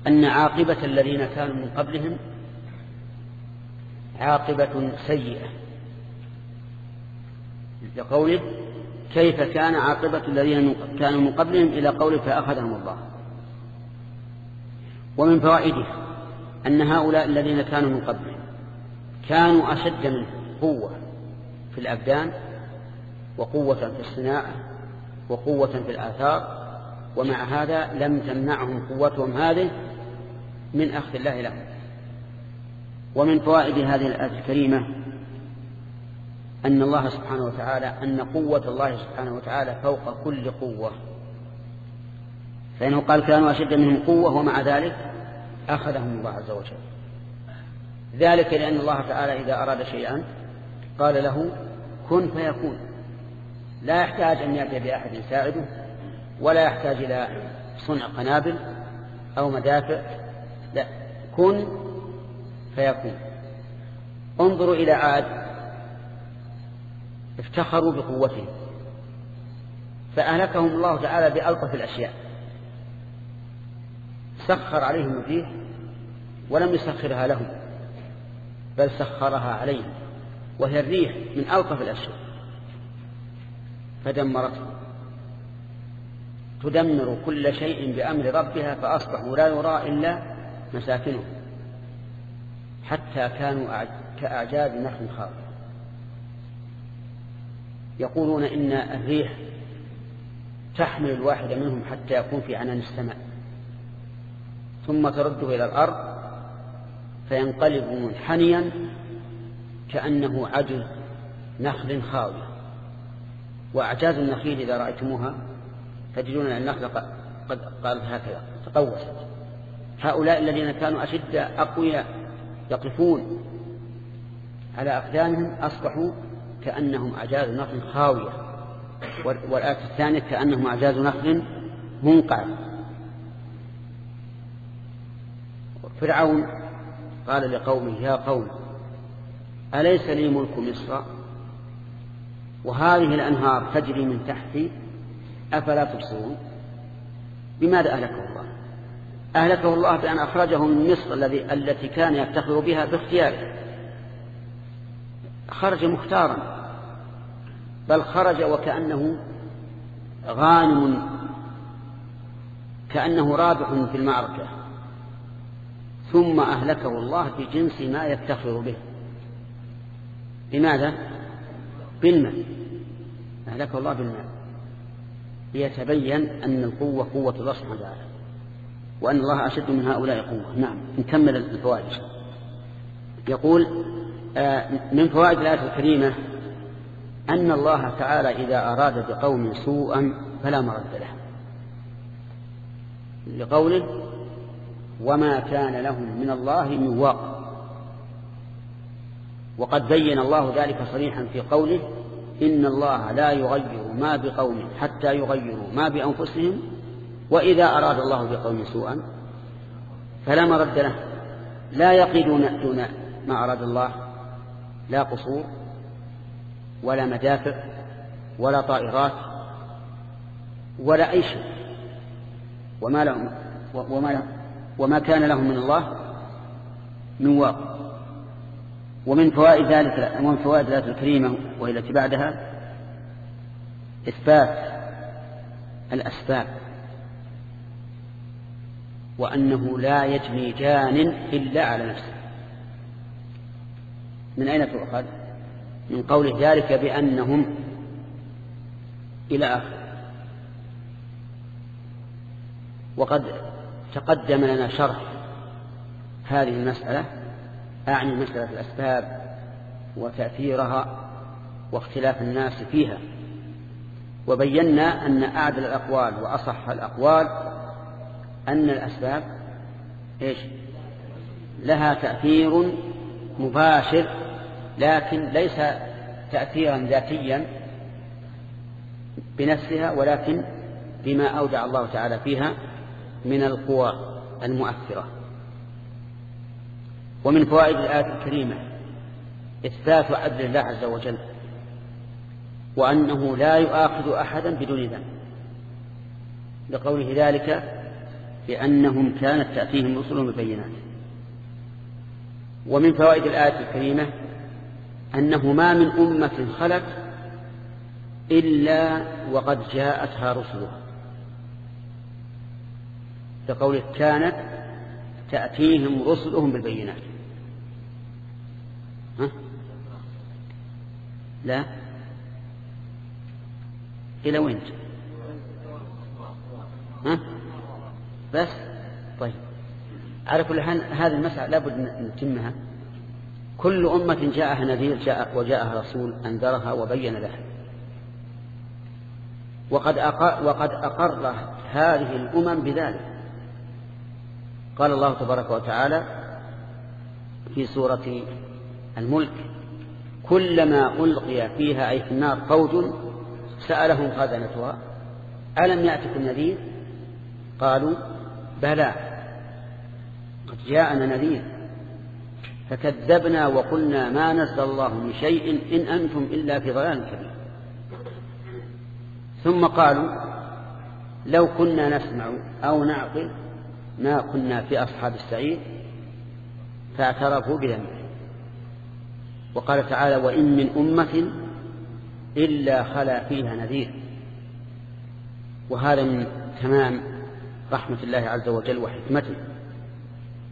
أن عاقبة الذين كانوا من قبلهم عاقبة سيئة. لقوله كيف كان عاقبة الذين كانوا من قبلهم إلى قوله فأخذهم الله. ومن فوائده أن هؤلاء الذين كانوا من قبلهم كانوا أشد من قوة في الأبدان وقوة في الصناعة وقوة في الآثار ومع هذا لم تمنعهم قوتهم هذه من أخذ الله لهم. ومن فوائد هذه الآية الكريمة أن الله سبحانه وتعالى أن قوة الله سبحانه وتعالى فوق كل قوة. فإنه قال كانوا أشد منهم قوة. ومع ذلك أخذهم الله عز وجل. ذلك لأن الله تعالى إذا أراد شيئا قال له كن فيكون. لا يحتاج أن يأتي بأحد يساعده ولا يحتاج إلى صنع قنابل أو مدافع. لا كن فيكون. انظروا إلى عاد افتخروا بقوتهم. فأهلكهم الله تعالى بألطف الأشياء. سخر عليهم الريح ولم يسخرها لهم بل سخرها عليهم وهي الريح من ألطف الأشياء. فدمرته. تدمر كل شيء بأمر ربها فأصبحوا لا يرى إلا مساكنهم. حتى كانوا كأعجاز نخل خاوية يقولون إن الريح تحمل الواحد منهم حتى يكون في عنان السماء. ثم ترده إلى الأرض فينقلب منحنيا كأنه عجز نخل خاوية. وأعجاز النخيل إذا رأيتموها تجدون أن النخل قد قالت هكذا تقوست. هؤلاء الذين كانوا أشد أقوياء يقفون على أقدامهم أصبحوا كأنهم أعجاز نخل خاوية والآية الثانية كأنهم أعجاز نخل منقع. فرعون قال لقومه يا قوم أليس لي ملك مصر؟ وهذه الأنهار تجري من تحتي أفلا تبصرون؟ بماذا أهلكه الله؟ أهلكه الله بأن أخرجه من مصر الذي التي كان يفتخر بها باختياره. خرج مختارا. بل خرج وكأنه غانم كأنه رابح في المعركة. ثم أهلكه الله بجنس ما يفتخر به. لماذا؟ بالماء أهلكه الله بالماء ليتبين أن القوة قوة الله سبحانه وتعالى وأن الله أشد من هؤلاء قوة. نعم نكمل الفوائد. يقول آه، من فوائد الآية الكريمة أن الله تعالى إذا أراد بقوم سوءا فلا مرد له. لقوله وما كان لهم من الله من واق. وقد بين الله ذلك صريحا في قوله إن الله لا يغير ما بقوم حتى يغيروا ما بأنفسهم وإذا أراد الله بقوم سوءا فلا مرد له. لا يقيدون دون ما أراد الله لا قصور ولا مدافع ولا طائرات ولا أي شيء. وما لهم وما وما كان لهم من الله من واقع ومن فوائد ذلك ومن فوائد الآية الكريمة وهي التي بعدها إثبات الأسباب وأنه لا يجني جان إلا على نفسه. من أين تؤخذ؟ من قوله ذلك بأنهم إلى آخر. وقد تقدم لنا شرح هذه المسألة أعني مسألة الأسباب وتأثيرها واختلاف الناس فيها. وبينا أن أعدل الأقوال وأصح الأقوال أن الأسباب إيش؟ لها تأثير مباشر لكن ليس تأثيرا ذاتيا بنفسها ولكن بما أودع الله تعالى فيها من القوى المؤثرة. ومن فوائد الآية الكريمة إثبات عدل الله عز وجل وأنه لا يؤاخذ أحدا بدون ذنب. لقوله ذلك بأنهم كانت تأتيهم رسلهم بالبينات. ومن فوائد الآية الكريمة أنه ما من أمة خلت إلا وقد جاءتها رسلها. كقوله كانت تأتيهم رسلهم بالبينات. ها؟ لا. إلى وين؟ ها؟ بس؟ طيب. على كل حال هذه المسألة لابد نتمها. كل أمة جاءها نذير جاء وجاءها رسول أنذرها وبين لها وقد أقر, وقر هذه الأمم بذلك. قال الله تبارك وتعالى في سورة الملك كلما ألقي فيها أي في النار فوج سألهم خزنتها. ألم يأتكم نذير قالوا بلى قد جاءنا نذير. فكذبنا وقلنا ما نزل الله من شيء إن أنتم إلا في ضلال كبير. ثم قالوا لو كنا نسمع أو نعقل ما كنا في أصحاب السعير فاعترفوا بذنبهم وقال تعالى وإن من أمة إلا خلا فيها نذير. وهذا من تمام رحمة الله عز وجل وحكمته.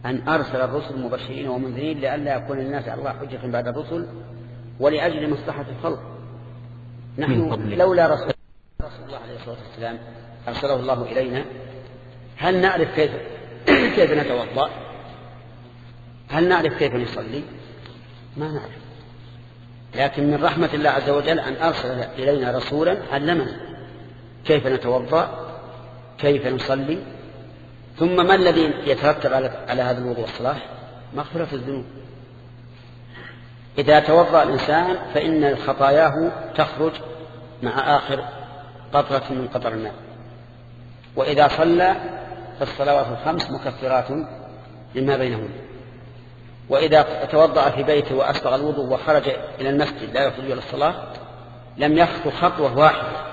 أن أرسل الرسل مبشرين ومنذرين لئلا يكون الناس على الله حجة بعد الرسل ولأجل مصلحة الخلق. نحن لولا رسول رسول الله عليه الصلاة والسلام أرسله الله إلينا. هل نعرف كيف كيف نتوضأ؟ هل نعرف كيف نصلي؟ ما نعرف. لكن من رحمة الله عز وجل أن أرسل إلينا رسولا علمنا كيف نتوضأ كيف نصلي ثم ما الذي يترتب على هذا الوضوء والصلاة مغفرة الذنوب. إذا توضأ الإنسان فإن خطاياه تخرج مع آخر قطرة من قطر الماء. وإذا صلى فالصلوات الخمس مكفرات لما بينهن. وإذا توضأ في بيته وأسبغ الوضوء وخرج إلى المسجد لا يخرج إلى الصلاة لم يخطو خطوة واحدة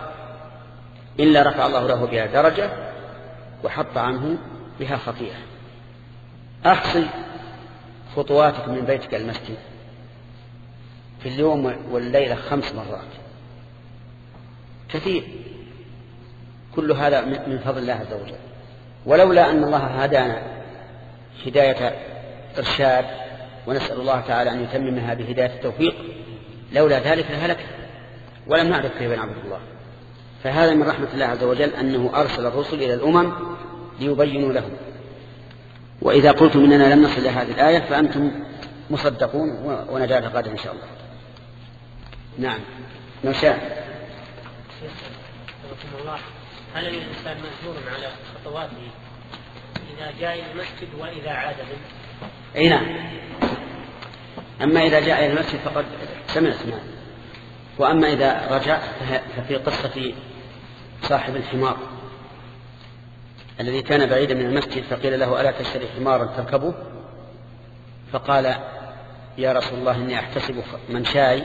إلا رفع الله له بها درجة وحط عنه بها خطيئة. أحصي خطواتك من بيتك المسجد في اليوم والليلة خمس مرات. كثير. كل هذا من فضل الله عز وجل. ولولا أن الله هدانا هداية إرشاد ونسأل الله تعالى أن يتممها بهداية التوفيق لولا ذلك لهلك ولم نعرف كيف نعبد الله. فهذا من رحمة الله عز وجل أنه أرسل الرسل إلى الأمم ليبينوا لهم. وإذا قلتم إننا لم نصل إلى هذه الآية فأنتم مصدقون ونجاة غدا إن شاء الله. نعم. نشاء الله هل الإنسان مأجور على خطواته إذا جاء إلى المسجد وإذا عاد منه؟ أي نعم. أما إذا جاء إلى المسجد فقد سمعت معه وأما إذا رجع ففي قصة صاحب الحمار. الذي كان بعيدا من المسجد فقيل له ألا تشتري حمارا تركبه؟ فقال يا رسول الله إني أحتسب من شاي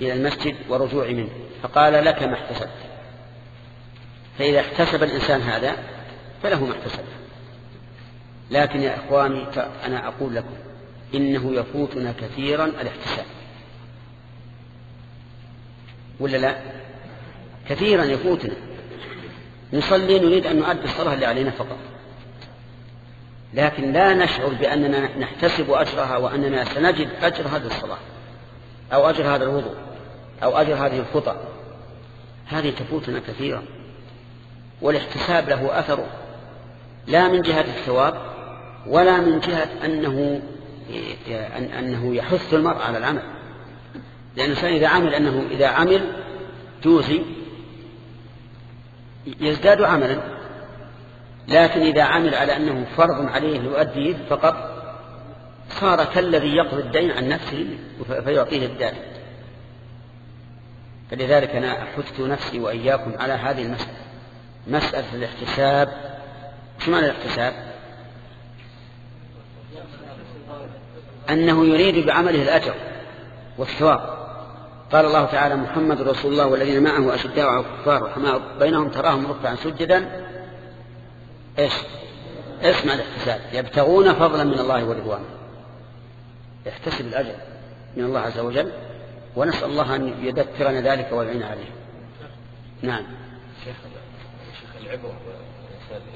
إلى المسجد ورجوعي منه. فقال لك ما احتسبت. فإذا احتسب الإنسان هذا فله ما احتسب. لكن يا إخواني أنا أقول لكم إنه يفوتنا كثيرا الاحتساب. ولا لا؟ كثيرا يفوتنا. نصلي نريد أن نؤدي الصلاة اللي علينا فقط. لكن لا نشعر بأننا نحتسب أجرها وأننا سنجد أجر هذه الصلاة أو أجر هذا الوضوء أو أجر هذه الخطى هذه تفوتنا كثيرا. والاحتساب له أثر لا من جهة الثواب ولا من جهة أنه أنه يحث المرء على العمل. لأن الإنسان إذا عمل أنه إذا عمل جوزي يزداد عملا لكن إذا عمل على أنه فرض عليه يؤديه فقط صار كالذي يقضي الدين عن نفسه فيعطيه الدين. فلذلك أنا أحث نفسي وإياكم على هذه المسألة مسألة الاحتساب. شو معنى الاحتساب؟ أنه يريد بعمله الأجر والثواب. قال الله تعالى محمد رسول الله والذين معه أشداء على الكفار وحماء بينهم تراهم ركعا سجدا. إيش؟ اسمع الاحتساب. يبتغون فضلا من الله ورضوانه يحتسب الأجر من الله عز وجل. ونسأل الله أن يذكرنا ذلك ويعين عليه. نعم. شيخ العبرة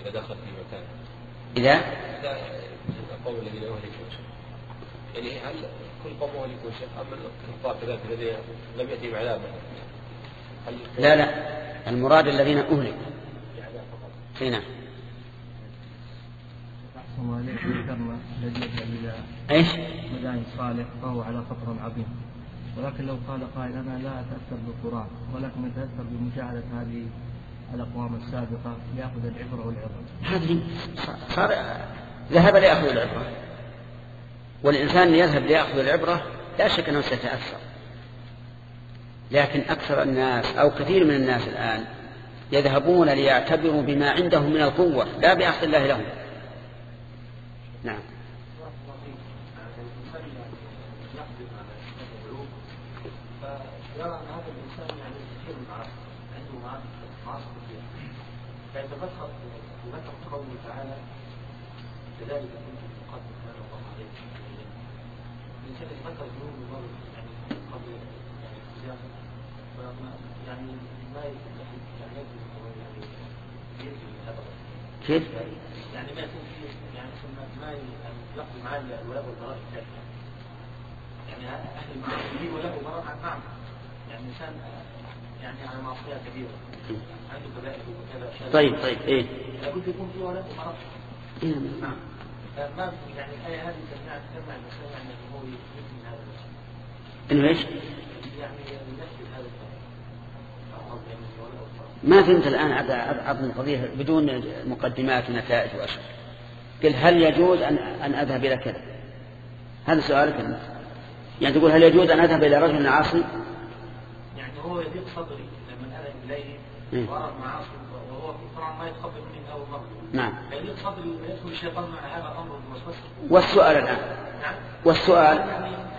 إذا دخل في مكان. إذا؟ القوم الذين يهلكون يعني هل كل قوم يهلكون شيخ أم الكفار كذلك الذين لم يأتي بعذاب لا لا. المراد الذين أهلكوا. أي نعم. إيش؟ مدائن صالح فهو على خطر عظيم ولكن لو قال قائل أنا لا أتأثر بالقرآن ولكن أتأثر بمشاهدة هذه الأقوام السابقة ليأخذ العبرة والعظة هذه صار ذهب ليأخذ العبرة. والإنسان يذهب ليأخذ العبرة لا شك أنه سيتأثر. لكن أكثر الناس أو كثير من الناس الآن يذهبون ليعتبروا بما عندهم من القوة لا بأخذ الله لهم. نعم. ان هذا الانسان كيف؟ يعني ما يكون في يعني ما يقضي معاه الولاء والبراء الثالثة. يعني أهل المسلمين ولاء وبراء نعم. يعني انسان يعني على معصية كبيرة. عنده كبائر وكذا. طيب طيب إيه؟ لابد يكون في ولاء وبراء. إيه. نعم. فما يعني هذه تمنع تمنع يعني انه هو يثبت هذا إنه إيش؟ يعني هذا ما فهمت الآن عرض القضية بدون مقدمات ونتائج وأشياء. قل هل يجوز أن أن أذهب إلى كذا؟ هذا سؤالك أنت. يعني تقول هل يجوز أن أذهب إلى رجل عاصي؟ يعني هو يضيق صدري لما أذهب إليه وأرى المعاصي وهو طبعا ما يتقبل نعم. صدري لما يدخل الشيطان مع هذا الأمر والسؤال الآن. نعم. والسؤال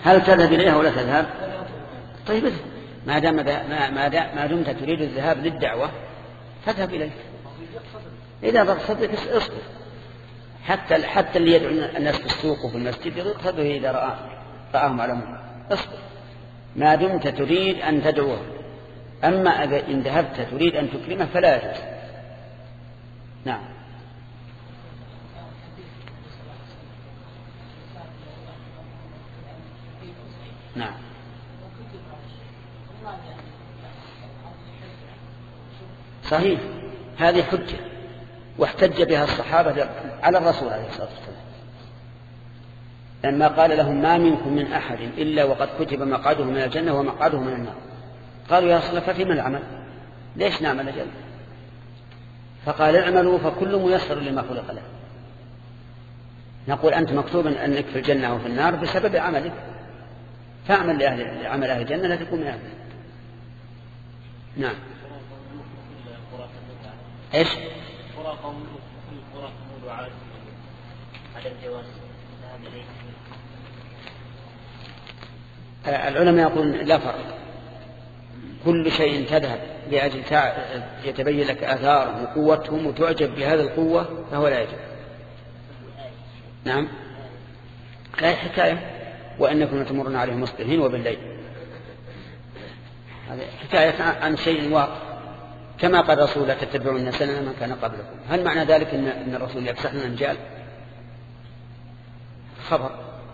هل تذهب إليها ولا تذهب؟ طيب اذهب. ما دام ما دام ما دمت تريد الذهاب للدعوة فاذهب إليه. إذا ضغط صدرك اصبر حتى حتى اللي يدعو الناس في السوق وفي المسجد يضيق صدره إذا رأى رآهم على منكر اصبر ما دمت تريد أن تدعوه. أما إن ذهبت تريد أن تكرمه فلا يجوز. نعم. نعم. صحيح. هذه حجة. واحتج بها الصحابة على الرسول عليه الصلاة والسلام. لما قال لهم ما منكم من أحد إلا وقد كتب مقعده من الجنة ومقعده من النار. قالوا يا رسول الله العمل؟ ليش نعمل أجل فقال اعملوا فكل ميسر لما خلق له. نقول أنت مكتوب أنك في الجنة وفي النار بسبب عملك. فاعمل لأهل عمل أهل الجنة لا تكون من أهلها نعم. اليه العلماء يقولون لا فرق. كل شيء تذهب لأجل يتبين لك آثارهم وقوتهم وتعجب بهذه القوة فهو لا يجب نعم. لا حكاية وأنكم تمرون عليهم مصبحين وبالليل. هذه حكاية عن شيء واقع. كما قال الرسول لا تتبعون سنن من كان قبلكم. هل معنى ذلك أن الرسول يفسح لنا الرجال؟ خبر.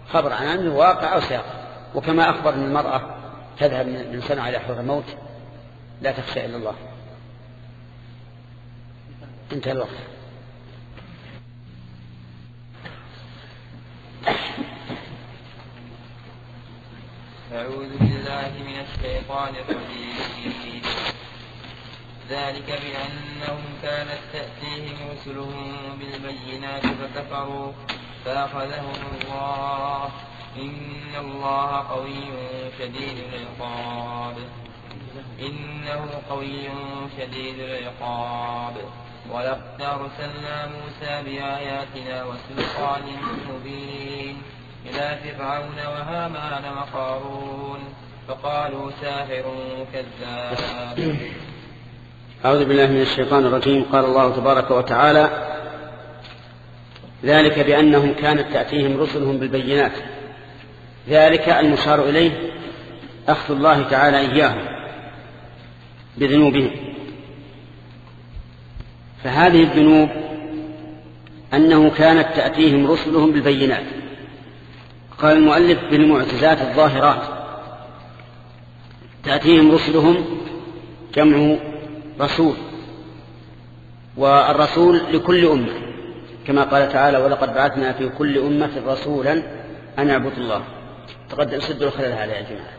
خبر عن أنه واقع أو سيقع وكما أخبر المرأة تذهب من سنة إلى حر الموت لا تخشى إلا الله. انتهى الوقت. أعوذ بالله من الشيطان الرجيم. ذلك بأنهم كانت تأتيهم رسلهم بالبينات فكفروا فأخذهم الله. إن الله قوي شديد العقاب. إنه قوي شديد العقاب. ولقد أرسلنا موسى بآياتنا وسلطان مبين إلى فرعون وهامان وقارون فقالوا ساحر كذاب. أعوذ بالله من الشيطان الرجيم. قال الله تبارك وتعالى ذلك بأنهم كانت تأتيهم رسلهم بالبينات. ذلك المشار إليه أخذ الله تعالى إياهم بذنوبهم. فهذه الذنوب أنه كانت تأتيهم رسلهم بالبينات. قال المؤلف بالمعجزات الظاهرات. تأتيهم رسلهم جمع رسول والرسول لكل أمة كما قال تعالى ولقد بعثنا في كل أمة رسولا أن اعبدوا الله. تقدم سدوا الخلل هذا يا جماعة.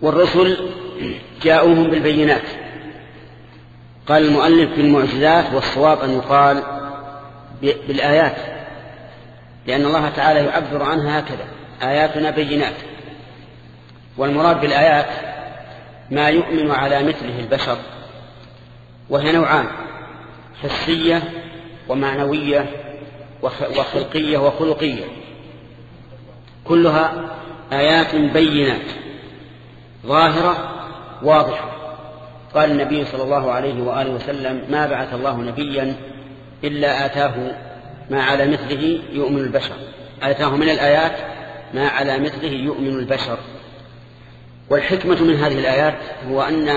والرسل جاءوهم بالبينات. قال المؤلف بالمعجزات والصواب أن يقال بالآيات. لأن الله تعالى يعبر عنها هكذا. آياتنا بينات. والمراد بالآيات ما يؤمن على مثله البشر. وهي نوعان حسية ومعنوية وخلقية وخلقية. كلها آيات بينات. ظاهرة واضحة. قال النبي صلى الله عليه وآله وسلم ما بعث الله نبيا إلا آتاه ما على مثله يؤمن البشر. آتاه من الآيات ما على مثله يؤمن البشر. والحكمة من هذه الآيات هو أن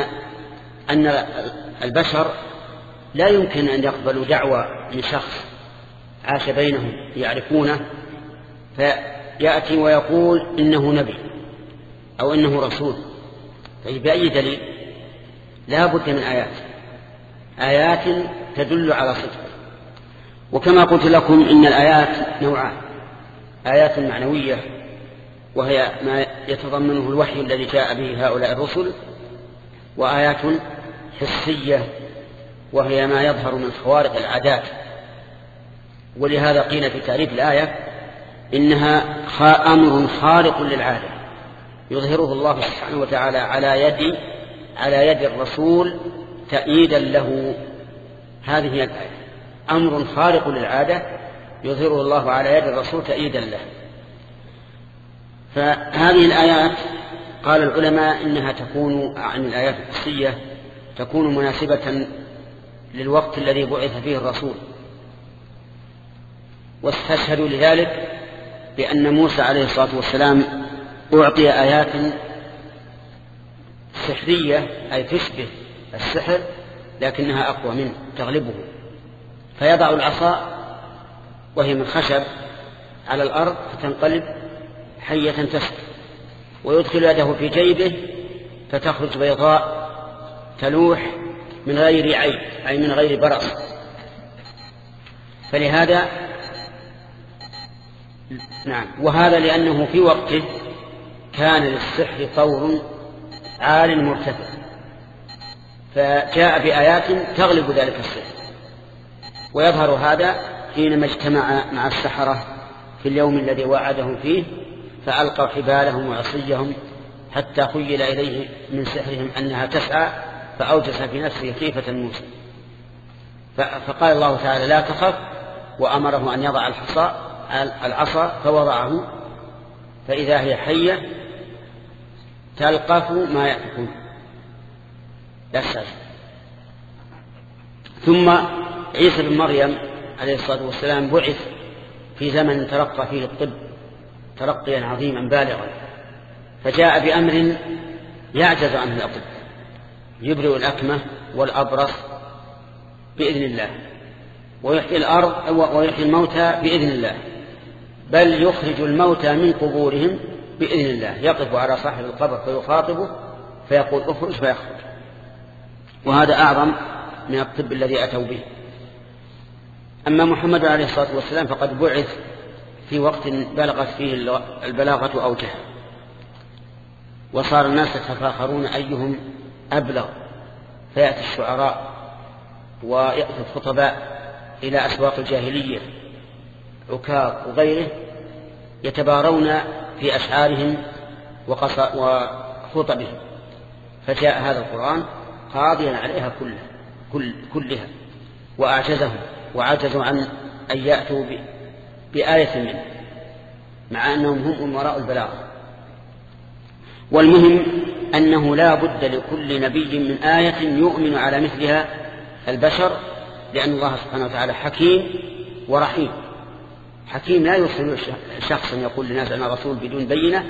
أن البشر لا يمكن أن يقبلوا دعوة من شخص عاش بينهم يعرفونه فيأتي ويقول إنه نبي أو إنه رسول. طيب بأي دليل؟ لا بد من آيات. آيات تدل على صدقه وكما قلت لكم إن الآيات نوعان. آيات معنوية وهي ما يتضمنه الوحي الذي جاء به هؤلاء الرسل وآيات حسية وهي ما يظهر من خوارق العادات. ولهذا قيل في تعريف الآية إنها أمر خارق للعادة يظهره الله سبحانه وتعالى على يد على يد الرسول تأييدا له. هذه الآية. أمر خارق للعادة يظهره الله على يد الرسول تأييدا له. فهذه الآيات قال العلماء إنها تكون عن الآيات القصية تكون مناسبة للوقت الذي بعث فيه الرسول. واستشهدوا لذلك بأن موسى عليه الصلاة والسلام أعطي آيات سحرية أي تشبه السحر لكنها أقوى منه تغلبه. فيضع العصا وهي من خشب على الأرض فتنقلب حية تسقط ويدخل يده في جيبه فتخرج بيضاء تلوح من غير عيب أي من غير برص فلهذا نعم. وهذا لأنه في وقته كان للسحر طور عال مرتفع. فجاء بآيات تغلب ذلك السحر. ويظهر هذا حينما اجتمع مع السحرة في اليوم الذي وعدهم فيه فألقوا حبالهم وعصيهم حتى خيل إليه من سحرهم أنها تسعى فأوجس في نفسه خيفة موسى فقال الله تعالى لا تخف وأمره أن يضع الحصى العصا فوضعه فإذا هي حية تلقف ما يأكلون لا ثم عيسى بن مريم عليه الصلاة والسلام بعث في زمن ترقى فيه الطب ترقيا عظيما بالغا فجاء بأمر يعجز عنه الأطباء يبرئ الأكمة والأبرص بإذن الله ويحيي الأرض ويحيي الموتى بإذن الله. بل يخرج الموتى من قبورهم بإذن الله. يقف على صاحب القبر فيخاطبه فيقول أخرج فيخرج. وهذا أعظم من الطب الذي أتوا به. أما محمد عليه الصلاة والسلام فقد بعث في وقت بلغت فيه البلاغة أوجه. وصار الناس يتفاخرون أيهم أبلغ. فيأتي الشعراء ويأتي الخطباء إلى أسواق الجاهلية. عكاظ وغيره يتبارون في أشعارهم وخطبهم. فجاء هذا القرآن قاضيا عليها كلها كل كلها وأعجزهم وعجزوا عن أن يأتوا بآية منه مع أنهم هم أمراء البلاغة. والمهم أنه لا بد لكل نبي من آية يؤمن على مثلها البشر لأن الله سبحانه وتعالى حكيم ورحيم. حكيم لا يرسل شخصا يقول للناس أنا رسول بدون بينة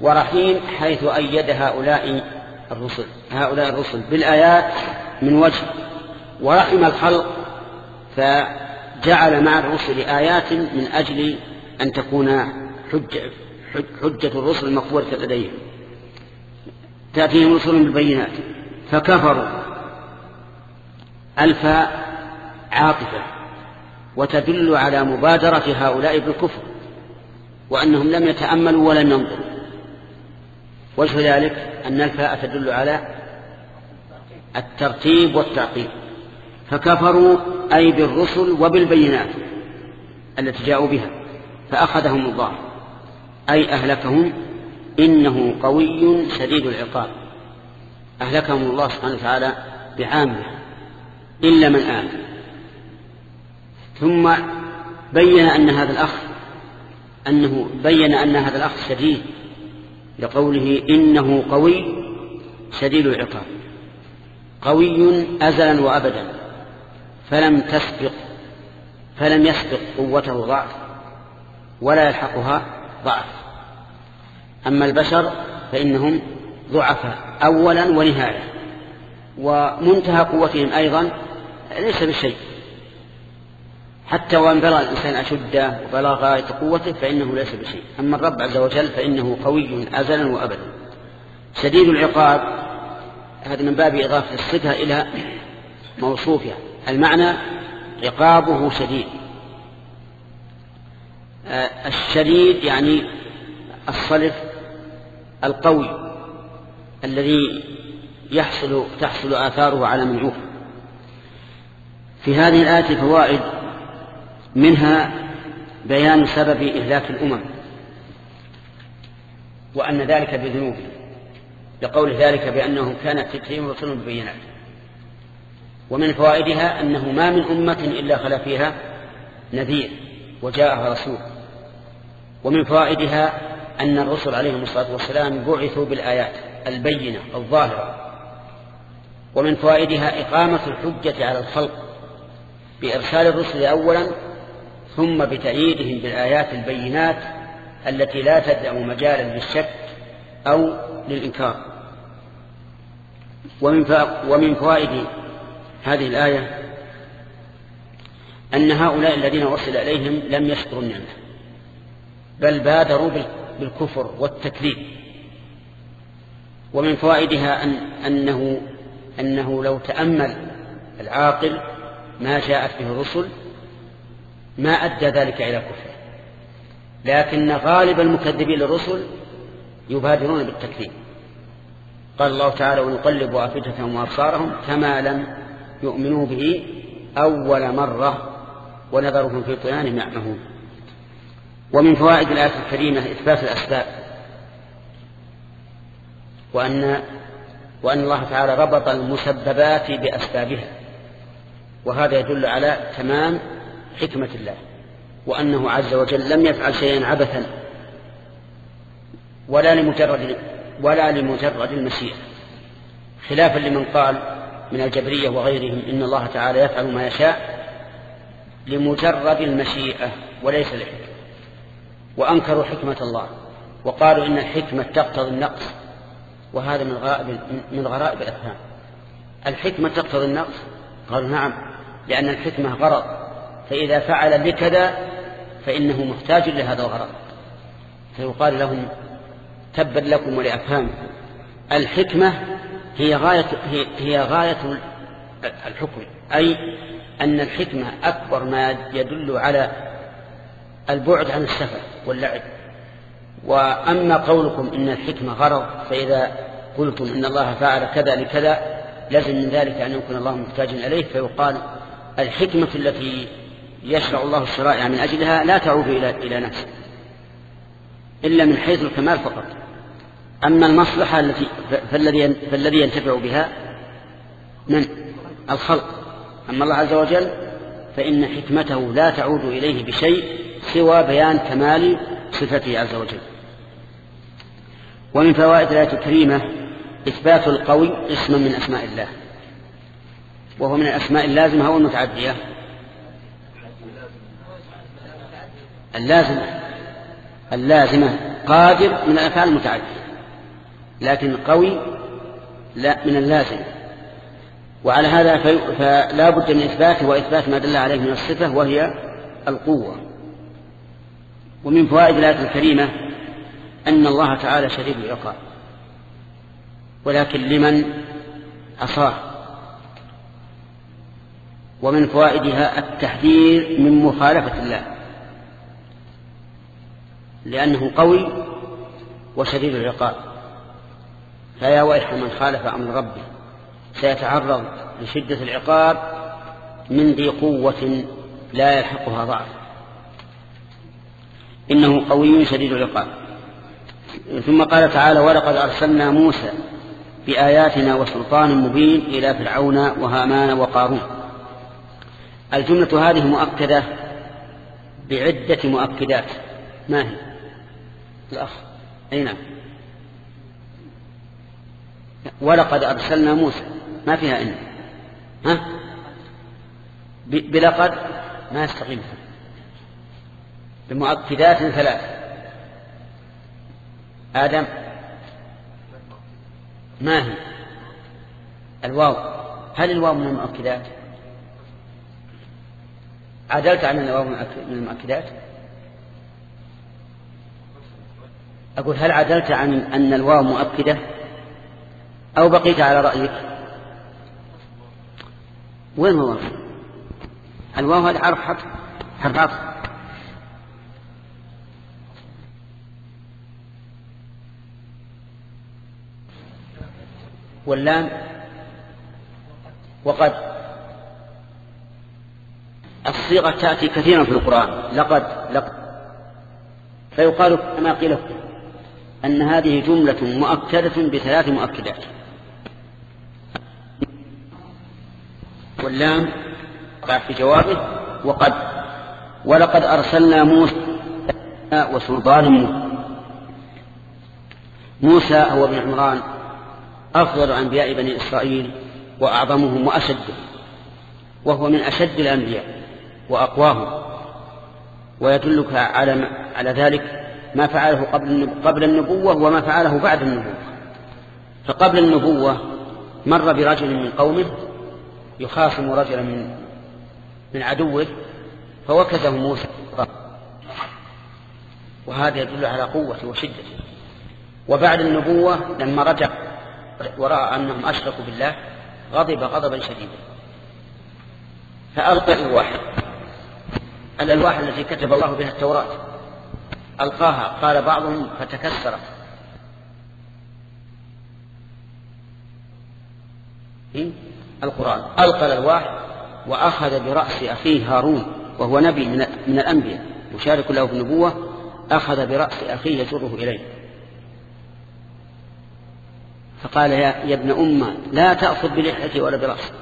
ورحيم حيث أيد هؤلاء الرسل. هؤلاء الرسل بالآيات من وجه. ورحم الخلق فجعل مع الرسل آيات من أجل أن تكون حجة, حجة الرسل مقبولة لديهم. تأتيهم رسل بالبينات فكفروا. الفاء عاطفة. وتدل على مبادرة هؤلاء بالكفر وأنهم لم يتأملوا ولم ينظروا. وجه ذلك أن الفاء تدل على الترتيب والتعقيب. فكفروا أي بالرسل وبالبينات التي جاءوا بها فأخذهم الله أي أهلكهم إنه قوي شديد العقاب. أهلكهم الله سبحانه وتعالى بعامة إلا من آمن. ثم بين أن هذا الأخ أنه بين أن هذا الأخ شديد لقوله إنه قوي شديد العقاب. قوي أزلا وأبدا. فلم تسبق فلم يسبق قوته ضعف ولا يلحقها ضعف. أما البشر فإنهم ضعفاء أولا ونهاية. ومنتهى قوتهم أيضا ليس بشيء. حتى وإن بلغ الإنسان أشده وبلغ غاية قوته فإنه ليس بشيء. أما الرب عز وجل فإنه قوي أزلا وأبدا. شديد العقاب هذا من باب إضافة الصفة إلى موصوفها المعنى عقابه شديد. الشديد يعني الصلف القوي الذي يحصل تحصل آثاره على من في هذه الآية فوائد منها بيان سبب إهلاك الأمم وأن ذلك بذنوبهم لقول ذلك بأنهم كانت تتهم رسل ببينات ومن فوائدها أنه ما من أمة إلا خلا فيها نذير وجاءها رسول. ومن فوائدها أن الرسل عليهم الصلاة والسلام بعثوا بالآيات البينة الظاهرة. ومن فوائدها إقامة الحجة على الخلق بإرسال الرسل أولا ثم بتأييدهم بالآيات البينات التي لا تدع مجالا للشك أو للإنكار. ومن ومن فوائد هذه الآية أن هؤلاء الذين أرسل إليهم لم يشكروا النعمة بل بادروا بالكفر والتكذيب. ومن فوائدها أن أنه أنه لو تأمل العاقل ما جاءت به الرسل ما أدى ذلك إلى كفر. لكن غالب المكذبين للرسل يبادرون بالتكذيب. قال الله تعالى ونقلب أفئدتهم وأبصارهم كما لم يؤمنوا به أول مرة ونذرهم في طغيانهم يعمهون. ومن فوائد الآية الكريمة إثبات الأسباب وأن وأن الله تعالى ربط المسببات بأسبابها وهذا يدل على تمام حكمة الله وأنه عز وجل لم يفعل شيئا عبثا ولا لمجرد ولا لمجرد المشيئة خلافا لمن قال من الجبرية وغيرهم إن الله تعالى يفعل ما يشاء لمجرد المشيئة وليس لحكمة. وأنكروا حكمة الله وقالوا إن الحكمة تقتضي النقص وهذا من غرائب من غرائب الأفهام. الحكمة تقتضي النقص؟ قالوا نعم لأن الحكمة غرض. فإذا فعل لكذا فإنه محتاج لهذا الغرض. فيقال لهم تبا لكم ولأفهامكم. الحكمة هي غاية هي, هي غاية الحكم أي أن الحكمة أكبر ما يدل على البعد عن السفر واللعب. وأما قولكم إن الحكمة غرض فإذا قلتم إن الله فعل كذا لكذا لازم من ذلك أن يكون الله محتاجا إليه. فيقال الحكمة التي يشرع الله الشرائع من أجلها لا تعود إلى إلى نفسه إلا من حيث الكمال فقط. أما المصلحة التي فالذي فالذي ينتفع بها من؟ الخلق. أما الله عز وجل فإن حكمته لا تعود إليه بشيء سوى بيان كمال صفته عز وجل. ومن فوائد الآية الكريمة إثبات القوي اسما من أسماء الله. وهو من الأسماء اللازمة أو المتعدية اللازمة اللازمة قادر من الأفعال المتعدية لكن قوي لا من اللازم. وعلى هذا فلا بد من إثباته وإثبات ما دل عليه من الصفة وهي القوة. ومن فوائد الآية الكريمة أن الله تعالى شديد العقاب. ولكن لمن عصاه ومن فوائدها التحذير من مخالفة الله. لأنه قوي وشديد العقاب. فيا ويح من خالف أمر ربه سيتعرض لشدة العقاب من ذي قوة لا يلحقها ضعف. إنه قوي شديد العقاب. ثم قال تعالى ولقد أرسلنا موسى بآياتنا وسلطان مبين إلى فرعون وهامان وقارون. الجملة هذه مؤكدة بعدة مؤكدات. ما هي؟ الأخ. أي نعم. ولقد أرسلنا موسى. ما فيها إن. ها؟ بلقد ما يستقيم. بمؤكدات ثلاث. آدم. ما هي؟ الواو. هل الواو من المؤكدات؟ عدلت عن الواو من المؤكدات؟ أقول هل عدلت عن أن الواو مؤكدة؟ أو بقيت على رأيك؟ وين هو الواو هذا حرف حرف حرف واللام وقد الصيغة تأتي كثيرا في القرآن. لقد لقد. فيقال كما قيل أن هذه جملة مؤكدة بثلاث مؤكدات. واللام في جوابه. وقد ولقد أرسلنا موسى وسلطان موسى. هو ابن عمران أفضل أنبياء بني إسرائيل وأعظمهم وأشدهم وهو من أشد الأنبياء وأقواهم. ويدلك على على ذلك ما فعله قبل قبل النبوة وما فعله بعد النبوة. فقبل النبوة مر برجل من قومه يخاصم رجلا من من عدوه فوكزه موسى. وهذا يدل على قوته وشدته. وبعد النبوة لما رجع ورأى أنهم أشركوا بالله غضب غضبا شديدا. فألقى الألواح الألواح التي كتب الله بها التوراة. ألقاها. قال بعضهم فتكسرت القرآن. ألقى الألواح وأخذ برأس أخيه هارون وهو نبي من, من الأنبياء مشارك له في النبوة. أخذ برأس أخيه يجره إليه. فقال يا, يا ابن أمة لا تأخذ بلحيتي ولا برأسي.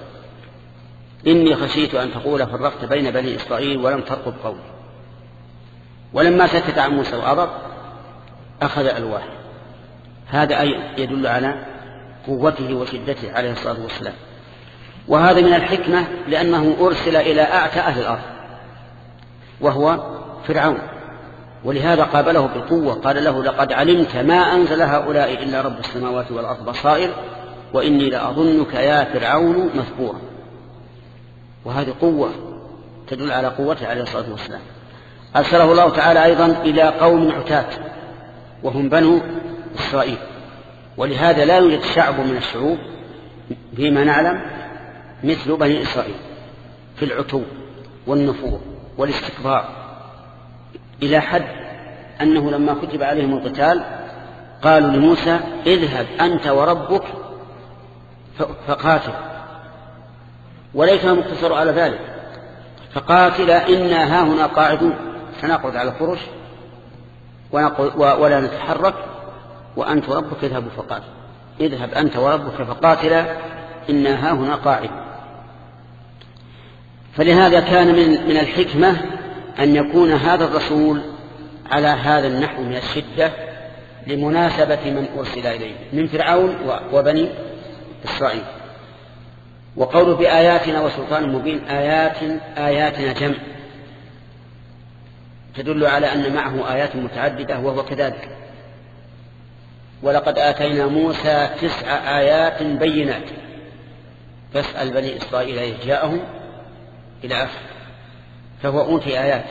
إني خشيت أن تقول فرقت بين بني إسرائيل ولم ترقب قولي ولما سكت عن موسى وأضر أخذ ألواح هذا أي يدل على قوته وشدته عليه الصلاة والسلام. وهذا من الحكمة لأنه أرسل إلى أعتى أهل الأرض وهو فرعون. ولهذا قابله بالقوة قال له لقد علمت ما أنزل هؤلاء إلا رب السماوات والأرض بصائر وإني لأظنك يا فرعون مثبورا. وهذه قوة تدل على قوته عليه الصلاة والسلام. أرسله الله تعالى أيضا إلى قوم عتاة وهم بنو إسرائيل. ولهذا لا يوجد شعب من الشعوب فيما نعلم مثل بني إسرائيل في العتو والنفور والاستكبار إلى حد أنه لما كتب عليهم القتال قالوا لموسى اذهب أنت وربك فقاتل. وليسهم مقتصر على ذلك فقاتل إنا ها هنا قاعدون. سنقعد على الفرش ولا نتحرك وأنت وربك اذهبوا فقاتل اذهب أنت وربك فقاتلا إنا ها هنا قاعد فلهذا كان من, من الحكمة أن يكون هذا الرسول على هذا النحو من الشدة لمناسبة من أرسل إليه من فرعون وبني إسرائيل. وقوله بآياتنا وسلطان مبين آيات آياتنا جمع. تدل على أن معه آيات متعددة وهو كذلك. ولقد آتينا موسى تسع آيات بينات. فاسأل بني إسرائيل إذ جاءهم إلى آخر. فهو أوتي آيات.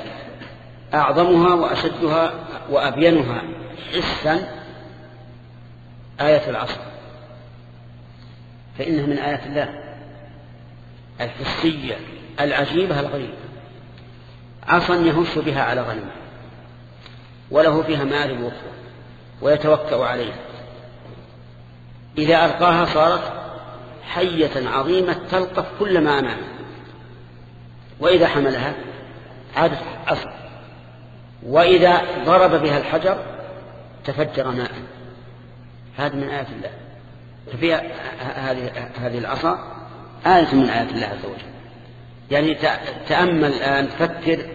أعظمها وأشدها وأبينها حسا آية العصر. فإنها من آيات الله الحسية العجيبة الغريبة. عصا يهش بها على غنمه وله فيها مآرب أخرى ويتوكأ عليها. إذا ألقاها صارت حية عظيمة تلقف كل ما أمامه وإذا حملها عادت عصا وإذا ضرب بها الحجر تفجر ماء. هذا من آيات الله. ففي هذه العصا آية من آيات الله عز وجل. يعني تأمل الآن تفكر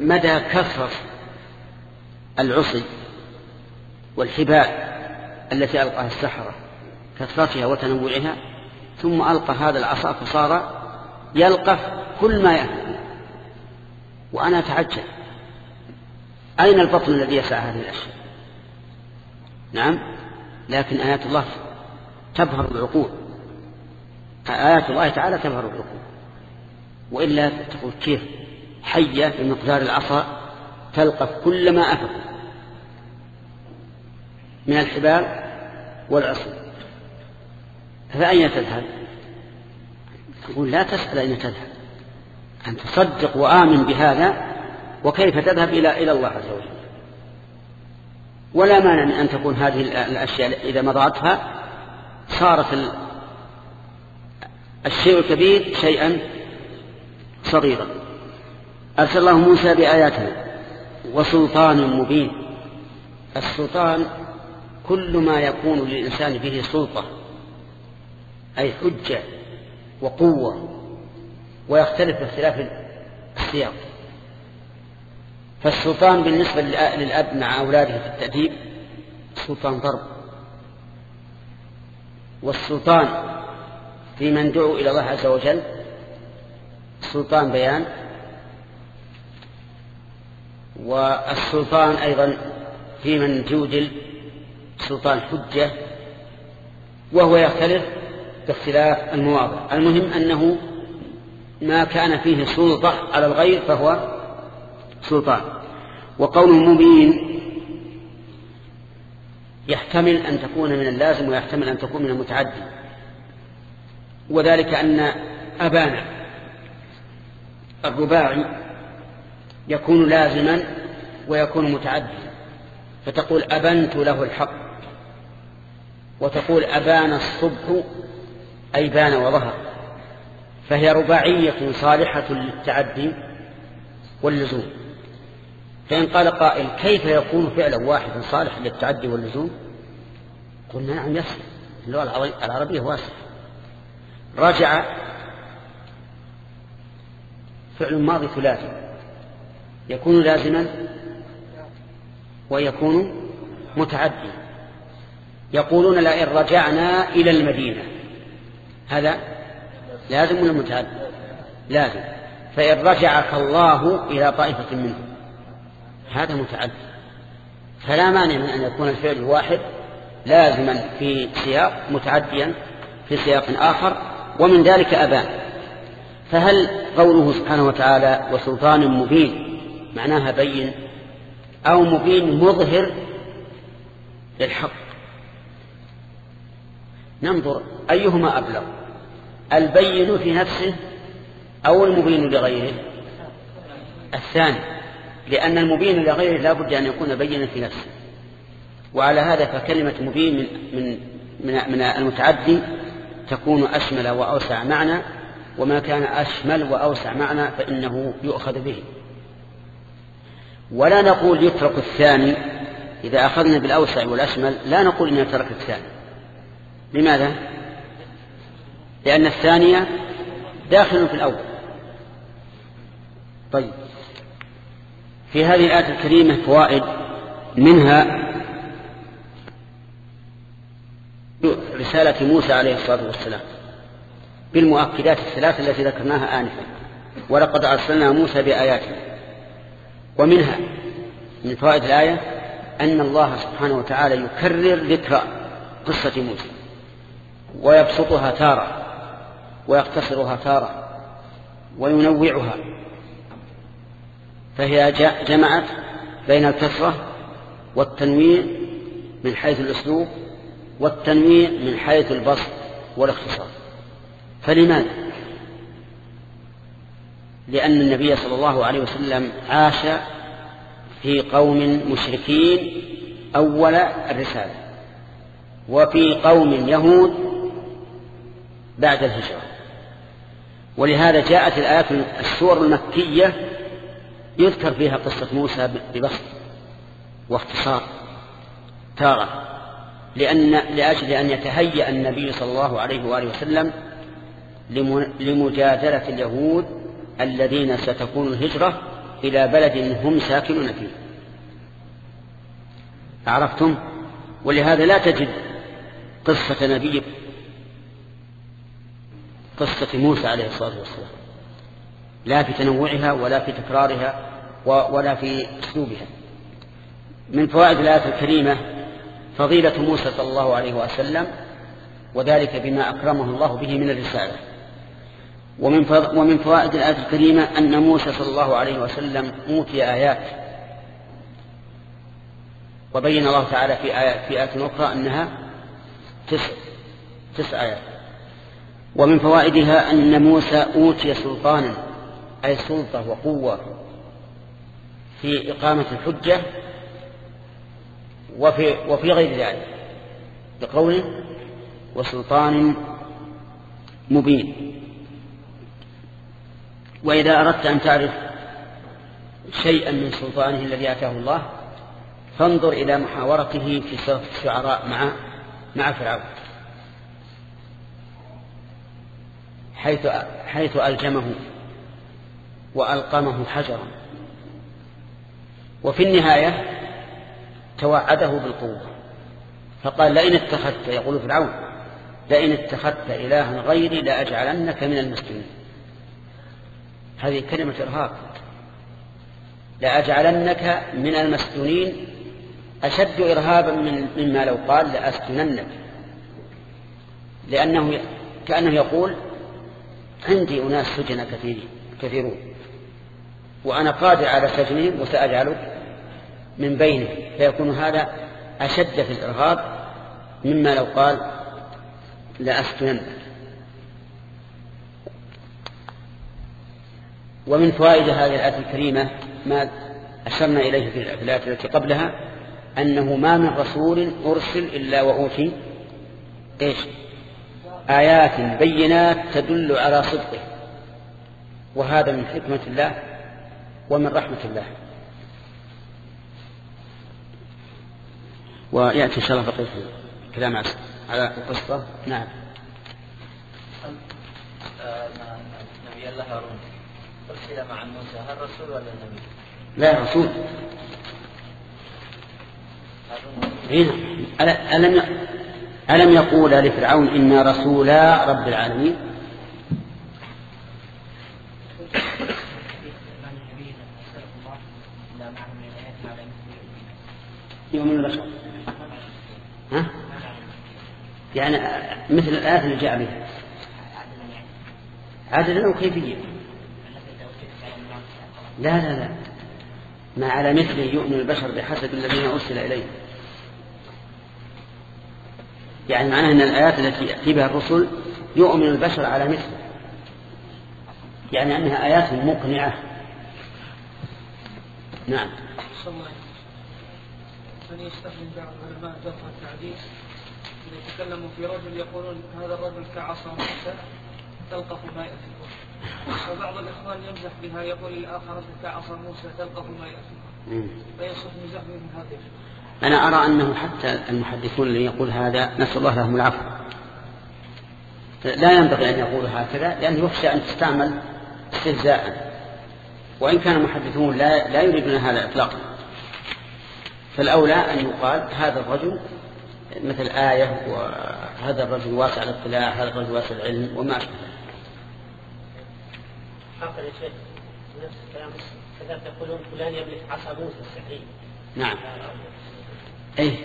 مدى كثرة العصي والحبال التي ألقاها السحرة كثرتها وتنوعها ثم ألقى هذا العصا فصار يلقف كل ما يأكل وأنا أتعجب. أين البطن الذي يسعى هذه الأشياء؟ نعم لكن آيات الله تبهر العقول. آيات الله تعالى تبهر العقول. وإلا تقول كيف؟ حية بمقدار العصا تلقف كل ما أفق من الحبال والعصا. فأين تذهب؟ تقول لا تسأل أين تذهب. أن تصدق وآمن بهذا وكيف تذهب إلى إلى الله عز وجل؟ ولا مانع من أن تكون هذه الأشياء إذا مضعتها صارت الشيء الكبير شيئا صغيرا أرسل الله موسى بآياته وسلطان مبين. السلطان كل ما يكون للإنسان به سلطة. أي حجة وقوة. ويختلف باختلاف السياق. فالسلطان بالنسبة للأب مع أولاده في التأديب سلطان ضرب. والسلطان في من دعوا إلى الله عز وجل سلطان بيان. والسلطان أيضا في من جودل سلطان حجة وهو يختلف باختلاف المواضع. المهم أنه ما كان فيه سلطة على الغير فهو سلطان. وقول مبين يحتمل أن تكون من اللازم ويحتمل أن تكون من المتعدي. وذلك أن أبانا الرباعي يكون لازما ويكون متعديا فتقول أبنت له الحق وتقول أبان الصبح أي بان وظهر فهي رباعية صالحة للتعدي واللزوم. فإن قال قائل كيف يكون فعلا واحدا صالحا للتعدي واللزوم؟ قلنا نعم يصل اللغة العربية واسعة رجع فعل ماضي ثلاثي يكون لازما ويكون متعديا. يقولون لئن رجعنا إلى المدينة. هذا لازم ولا متعدي؟ لازم. فإن رجعك الله إلى طائفة منهم. هذا متعدي. فلا مانع من أن يكون الفعل الواحد لازما في سياق متعديا في سياق آخر ومن ذلك أبان. فهل قوله سبحانه وتعالى وسلطان مبين؟ معناها بين. أو مبين مظهر للحق. ننظر أيهما أبلغ. البين في نفسه أو المبين لغيره؟ الثاني لأن المبين لغيره لا بد أن يكون بينا في نفسه. وعلى هذا فكلمة مبين من, من, من, من المتعدي تكون أشمل وأوسع معنى وما كان أشمل وأوسع معنى فإنه يؤخذ به. ولا نقول يترك الثاني إذا أخذنا بالأوسع والأشمل لا نقول إنه ترك الثاني. لماذا؟ لأن الثانية داخل في الأول. طيب. في هذه الآية الكريمة فوائد منها رسالة موسى عليه الصلاة والسلام. بالمؤكدات الثلاث التي ذكرناها آنفا. ولقد أرسلنا موسى بآياتنا ومنها من فوائد الآية أن الله سبحانه وتعالى يكرر ذكر قصة موسى. ويبسطها تارة. ويقتصرها تارة. وينوعها. فهي جمعت بين الكثرة والتنويع من حيث الأسلوب والتنويع من حيث البسط والاختصار. فلماذا؟ لأن النبي صلى الله عليه وسلم عاش في قوم مشركين أول الرسالة وفي قوم يهود بعد الهجرة. ولهذا جاءت الآيات السور المكية يذكر فيها قصة موسى ببسط واختصار تارة لأن لأجل أن يتهيأ النبي صلى الله عليه وآله وسلم لمجادلة اليهود الذين ستكون الهجرة إلى بلد هم ساكنون فيه. عرفتم؟ ولهذا لا تجد قصة نبي قصة موسى عليه الصلاة والسلام. لا في تنوعها ولا في تكرارها ولا في أسلوبها. من فوائد الآية الكريمة فضيلة موسى صلى الله عليه وسلم وذلك بما أكرمه الله به من الرسالة. ومن ومن فوائد الآية الكريمة أن موسى صلى الله عليه وسلم أوتي آيات. وبين الله تعالى في آيات في آية أخرى أنها تسع تسع آيات. ومن فوائدها أن موسى أوتي سلطانا أي سلطة وقوة في إقامة الحجة وفي, وفي غير ذلك بقوله وسلطان مبين. وإذا أردت أن تعرف شيئا من سلطانه الذي آتاه الله فانظر إلى محاورته في سورة الشعراء مع مع فرعون. حيث حيث ألجمه وألقمه حجرا. وفي النهاية توعده بالقوة. فقال لئن اتخذت يقول فرعون لئن اتخذت إلها غيري لأجعلنك من المسلمين. هذه كلمة إرهاب لأجعلنك من المسجونين. أشد إرهابا من مما لو قال لأسجننك. لأنه كأنه يقول عندي أناس سجن كثيرين كثيرون. وأنا قادر على سجنهم وسأجعلك من بينهم. فيكون هذا أشد في الإرهاب مما لو قال لأسجننك. ومن فوائد هذه الآية الكريمة ما أشرنا إليه في الآية التي قبلها أنه ما من رسول أرسل إلا وأوتي إيش؟ آيات بينات تدل على صدقه. وهذا من حكمة الله ومن رحمة الله. ويأتي إن شاء الله بقية كلام على القصة. نعم. نبي الله هارون. أرسل مع موسى هل رسول ولا نبي؟ لا رسول. ألم ألم يقول لفرعون إنا رسولا رب العالمين؟ يوم البشر ها؟ يعني مثل الآيات اللي جاء بها. عدلا وكيفية. لا لا لا. ما على مثله يؤمن البشر بحسب الذين أرسل إليه. يعني معناه أن الآيات التي يأتي بها الرسل يؤمن البشر على مثله يعني أنها آيات مقنعة. نعم. من يستخدم بعض علماء جرح التعديل. إذا تكلموا في رجل يقولون هذا الرجل كعصا موسى تلقف ما يأتيكم وبعض الإخوان يمزح بها يقول الآخر كعصا موسى تلقف ما فيصف من هذه أنا أرى أنه حتى المحدثون اللي يقول هذا نسأل الله لهم العفو. لا ينبغي أن يقول هكذا لأنه يخشى أن تستعمل استهزاء. وإن كان المحدثون لا, لا يريدون هذا إطلاقا. فالأولى أن يقال هذا الرجل مثل آية وهذا الرجل واسع الاطلاع هذا الرجل واسع العلم وما أشبه حقا يا شيخ نفس الكلام. كذلك يقولون فلان يملك عصا موسى السحرية نعم. أي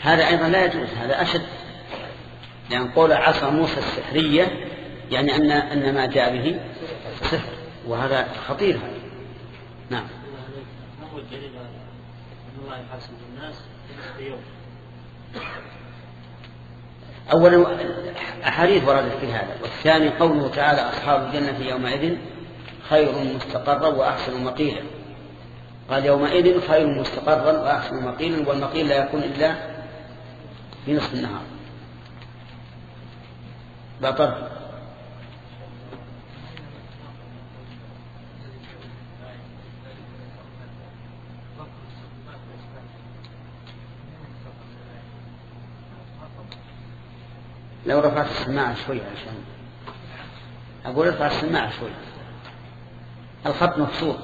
هذا أيضا لا يجوز. هذا أشد. لأن قول عصا موسى السحرية يعني أن أن ما جاء به سحر. وهذا خطير. هذا نعم. ما هو الدليل أن الله يحاسب الناس في يوم. أولا أحاديث وردت في هذا. والثاني قوله تعالى أصحاب الجنة يومئذ خير مستقرا وأحسن مقيلا. قال يومئذ خير مستقرا وأحسن مقيلا والمقيل لا يكون إلا في نصف النهار. بطر لو رفعت السماعة شوي عشان أقول ارفع السماعة شوي. الخط مبسوط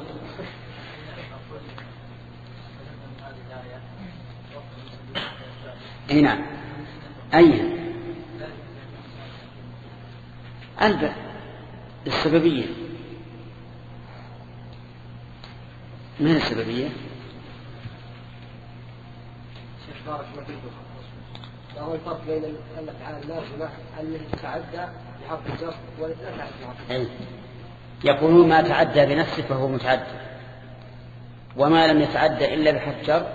اي نعم. أين؟ البع السببية. من السببية؟ شيخ بارك الله فيكم. هو الفرق بين الافعال اللازمه التي تتعدى بحرف الجر والتي لا تعدى بحرف الجر. يقولون ما تعدى بنفسه فهو متعدى. وما لم يتعدى إلا بحرف جر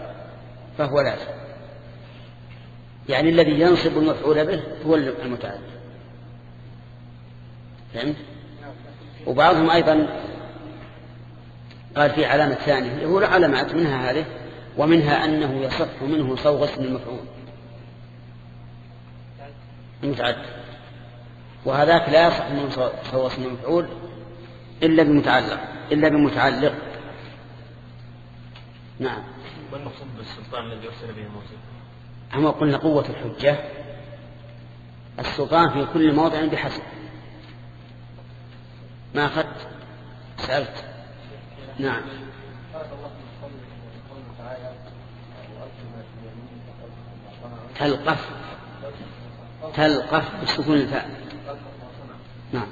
فهو لازم يعني الذي ينصب المفعول به هو المتعدى. فهمت؟ وبعضهم أيضا قال في علامة ثانية هو علامات منها هذه ومنها أنه يصح منه صوغ اسم المفعول. المتعدى. وهذاك لا يصح منه صوغ اسم المفعول إلا بمتعلق إلا بمتعلق. نعم. ما المقصود بالسلطان الذي أرسل به موسى؟ أما قلنا قوة الحجة. السلطان في كل موضع بحسب. ما أخذت؟ سألت. نعم. تلقف. تلقف بسكون الفاء. نعم.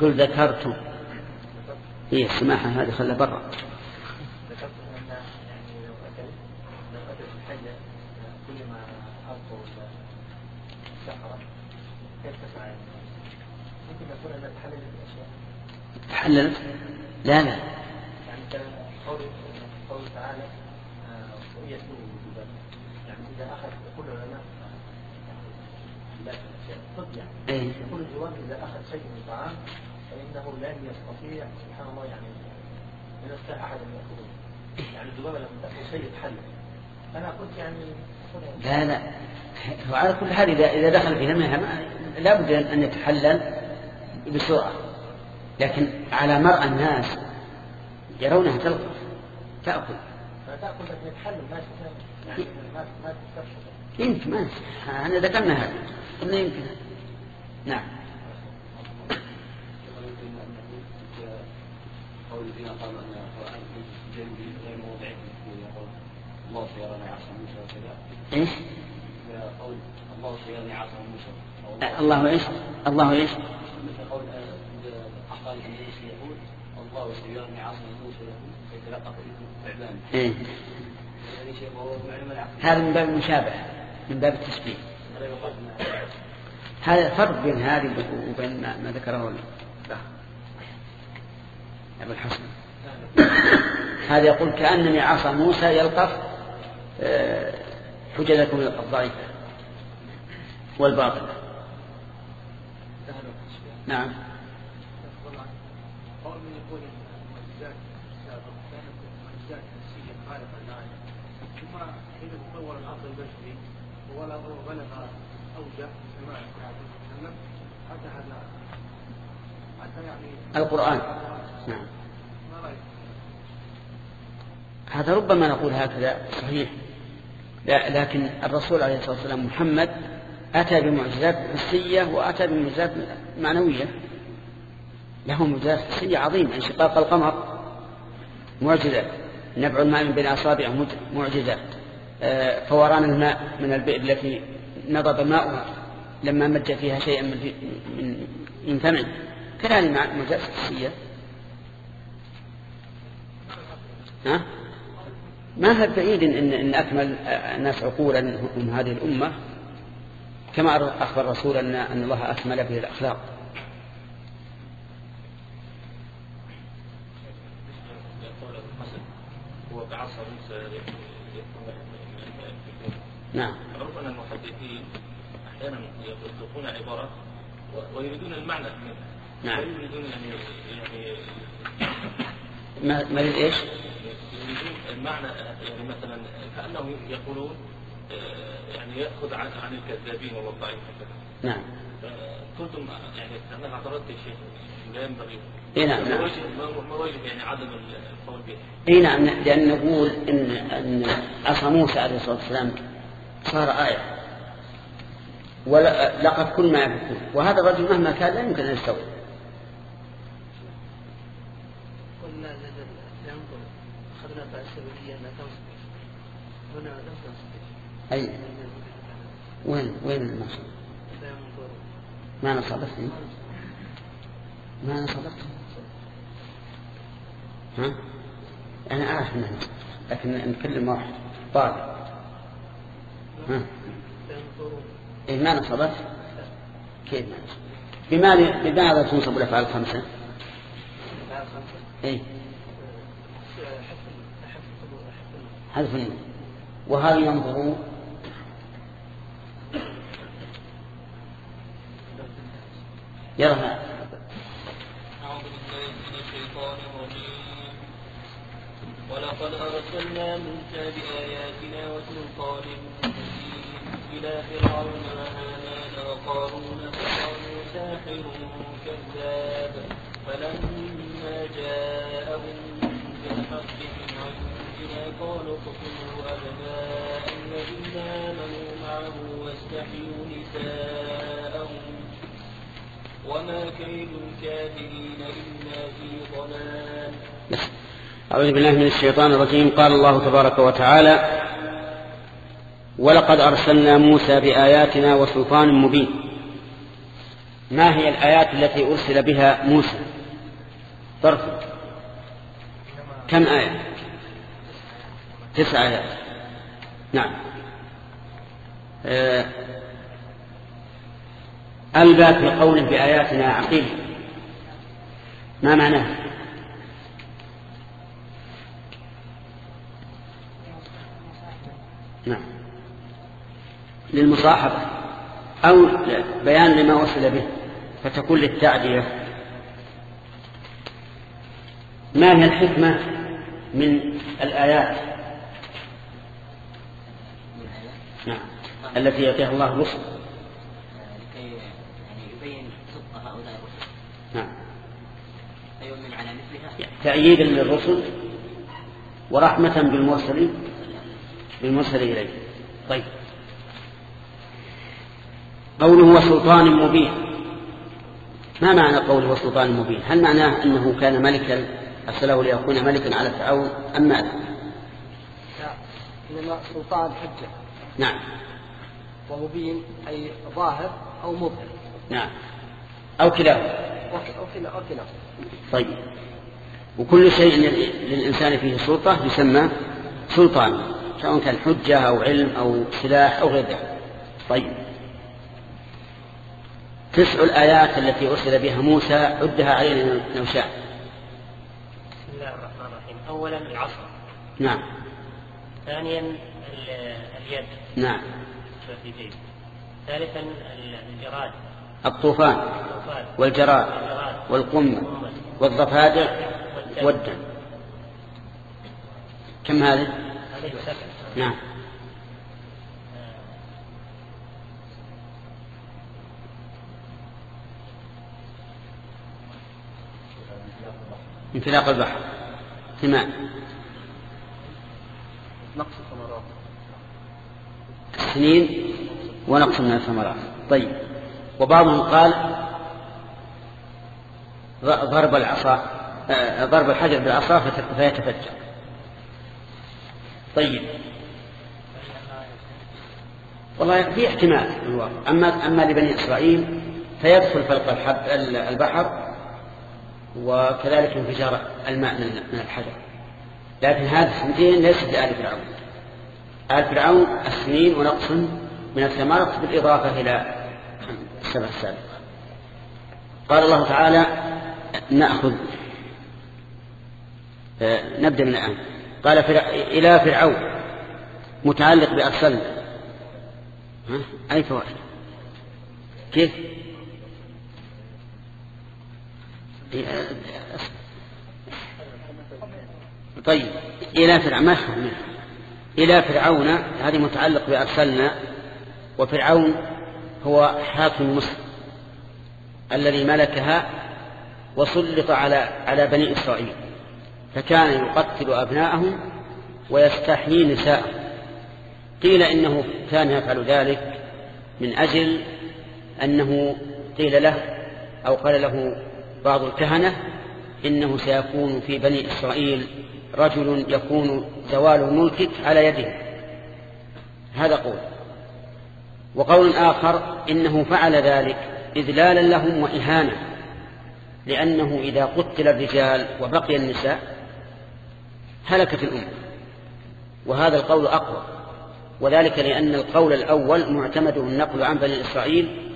قل ذكرت. هي السماحة هذه خلها برا. ذكرت أن يعني لو اتت لو اتت الحية كل ما القوا السحرة كيف تسعى يعني؟ ممكن يكون انها تحلل الأشياء. تحللت؟ لا لا يعني كقول قوله تعالى آه، رؤية الوجوبات يعني اذا اخذ يقول العلماء لا الاشياء طب يعني إيه. يقول الجواب إذا أخذ شيء من الطعام فإنه لن يستطيع سبحان الله يعني من يستطيع أحد أن ياخذه يعني الذبابه لما تاكل شيء تحلل أنا قلت يعني لا لا. وعلى كل حال إذا إذا دخل في دمها ما- لا بد أن يتحلل بسرعة. لكن على مرأى الناس يرونها تلقف تأكل. فتاكل لكن تحلل ما يعني ما ما يمكن ما أنا ذكرنا هذا. قلنا يمكن. نعم. قول الذين قالوا ان القران في جنبي غير موضعه يقول الله سيراني عصا موسى وكذا إيش؟ قول الله سيراني عصا موسى الله إيش؟ الله إيش؟ مثل قول احقان النبي يقول الله سيراني عصا موسى له فيتلقف ثعبان إيه. هذا من باب المشابهة من باب التشبيه هذا فرق بين هذه وبين ما ذكره أبو الحسن. هذا يقول كأنني عصا موسى يلقف آه، حججكم الضعيفة والباطلة نعم. ثم حين تطور العقل البشري أوجه سماع النبي صلى الله عليه وسلم حتى هذا حتى يعني القرآن. نعم؟ هذا ربما نقول هكذا صحيح. لا لكن الرسول عليه الصلاة والسلام محمد أتى بمعجزات حسية وأتى بمعجزات معنوية. له معجزات حسية عظيمة انشقاق القمر معجزة. نبع الماء من بين أصابع مج- معجزة. آه، فوران الماء من البئر التي نضب ماؤها. لما مج فيها شيئا من من من فمه. كذلك مع- معجزات حسية ها؟ ما هو بعيد إن, إن أكمل الناس عقولا هم هذه الأمة. كما أخبر الرسول أن, أن الله أكمل به الأخلاق. نعم. ان المحدثين أحيانا يطلقون عباره و- ويريدون المعنى منها نعم. لا يريدون يعني يعني ما ما يريد إيش؟ يريدون المعنى يعني مثلا كأنهم يقولون آه، يعني يأخذ عن عن الكذابين والوضاعين هكذا نعم. كنتم يعني أنا اعترضت يا شيخ لا ينبغي. اي نعم ما نعم. ما وجه يعني عدم القول به. اي نعم لأن نقول ان إن عصا موسى عليه الصلاة والسلام صار آية. ولقد كل ما يفكون وهذا الرجل مهما كان لا يمكن أن يستوعب. أي؟ وين وين النصب؟ فينظر ما نصبتني ما نصبت ها؟ أنا أعرف انها نصبت لكن نتكلم واحد طالب. ها؟ إيه ما نصبت كيف بماذا بماذا تنصب الأفعال الخمسة؟ بعد خمسة اي حفظ حفظ حفظ حذف النون وهل ينظرون يرى ولقد أرسلنا موسى بآياتنا إلى فرعون وهامان وقارون فقالوا ساحر كذاب فلما جاءهم بالحق من عندنا قالوا اقتلوا أبناء الذين آمنوا معه واستحيوا نساءهم وما كيد الكافرين إلا في ضلال. أعوذ بالله من الشيطان الرجيم. قال الله تبارك وتعالى ولقد أرسلنا موسى بآياتنا وسلطان مبين. ما هي الآيات التي أرسل بها موسى؟ ظرف كم آية؟ تسع آيات. نعم. آه، ألبى في قوله بآياتنا عقيل ما معناه؟ نعم. للمصاحبة أو بيان لما وصل به فتكون للتعدية ما هي الحكمة من الآيات؟ نعم التي يعطيها الله الرسل. لكي يعني يبين صدق هؤلاء الرسل. نعم. فيؤمن على مثلها؟ تأييدا للرسل ورحمة بالمرسلين بالمرسل إليه. طيب. قوله وسلطان مبين. ما معنى قوله وسلطان مبين؟ هل معناه أنه كان ملكا أرسله ليكون ملكا على فرعون أم ماذا؟ لا إنما سلطان حجة. نعم. ومبين أي ظاهر أو مظهر نعم. أو كلاهما. أو كلا أو كلا طيب. وكل شيء للإنسان فيه سلطة يسمى سلطان سواء كان حجة أو علم أو سلاح أو غير ذلك. طيب. تسع الآيات التي أرسل بها موسى عدها علينا لو شاء. بسم الله الرحمن الرحيم. أولا العصا نعم. ثانيا ال- اليد. نعم. ثالثا ال- الجراد. الطوفان. الطوفان. والجراد. الجراد. والقمة. والضفادع. والدم. كم هذه؟ هذه سبع. نعم. انفلاق البحر. ثمان نقص الثمرات. سنين ونقص من الثمرات. طيب. وبعضهم قال ضرب العصا آه، ضرب الحجر بالعصا فيتفجر. طيب. والله في احتمال الواقع. أما أما لبني إسرائيل فيدخل فلق البحر وكذلك انفجار الماء من الحجر. لكن هذه السنتين ليست لآل فرعون. آل فرعون السنين ونقص من الثمرات بالإضافة إلى السبع السابقة قال الله تعالى نأخذ. آه، نبدأ من الآن. قال. إلى فرعون. متعلق بأرسلنا؟ أي فوائد كيف إيه، آه، طيب إلى فرعون ما. إلى فرعون هذه متعلق بأرسلنا وفرعون هو حاكم مصر الذي ملكها وسلط على على بني إسرائيل فكان يقتل أبناءهم ويستحيي نساءهم قيل إنه كان يفعل ذلك من أجل أنه قيل له أو قال له بعض الكهنة إنه سيكون في بني إسرائيل رجل يكون زوال ملكك على يده. هذا قول. وقول آخر إنه فعل ذلك إذلالا لهم وإهانة لأنه إذا قتل الرجال وبقي النساء هلكت الأمة. وهذا القول أقوى. وذلك لأن القول الأول معتمد النقل عن بني إسرائيل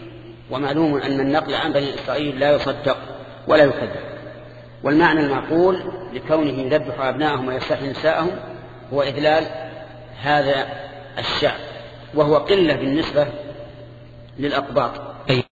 ومعلوم أن النقل عن بني إسرائيل لا يصدق. ولا يكذب والمعنى المعقول لكونه يذبح أبناءهم ويستحيي نساءهم هو إذلال هذا الشعب وهو قلة بالنسبة للأقباط.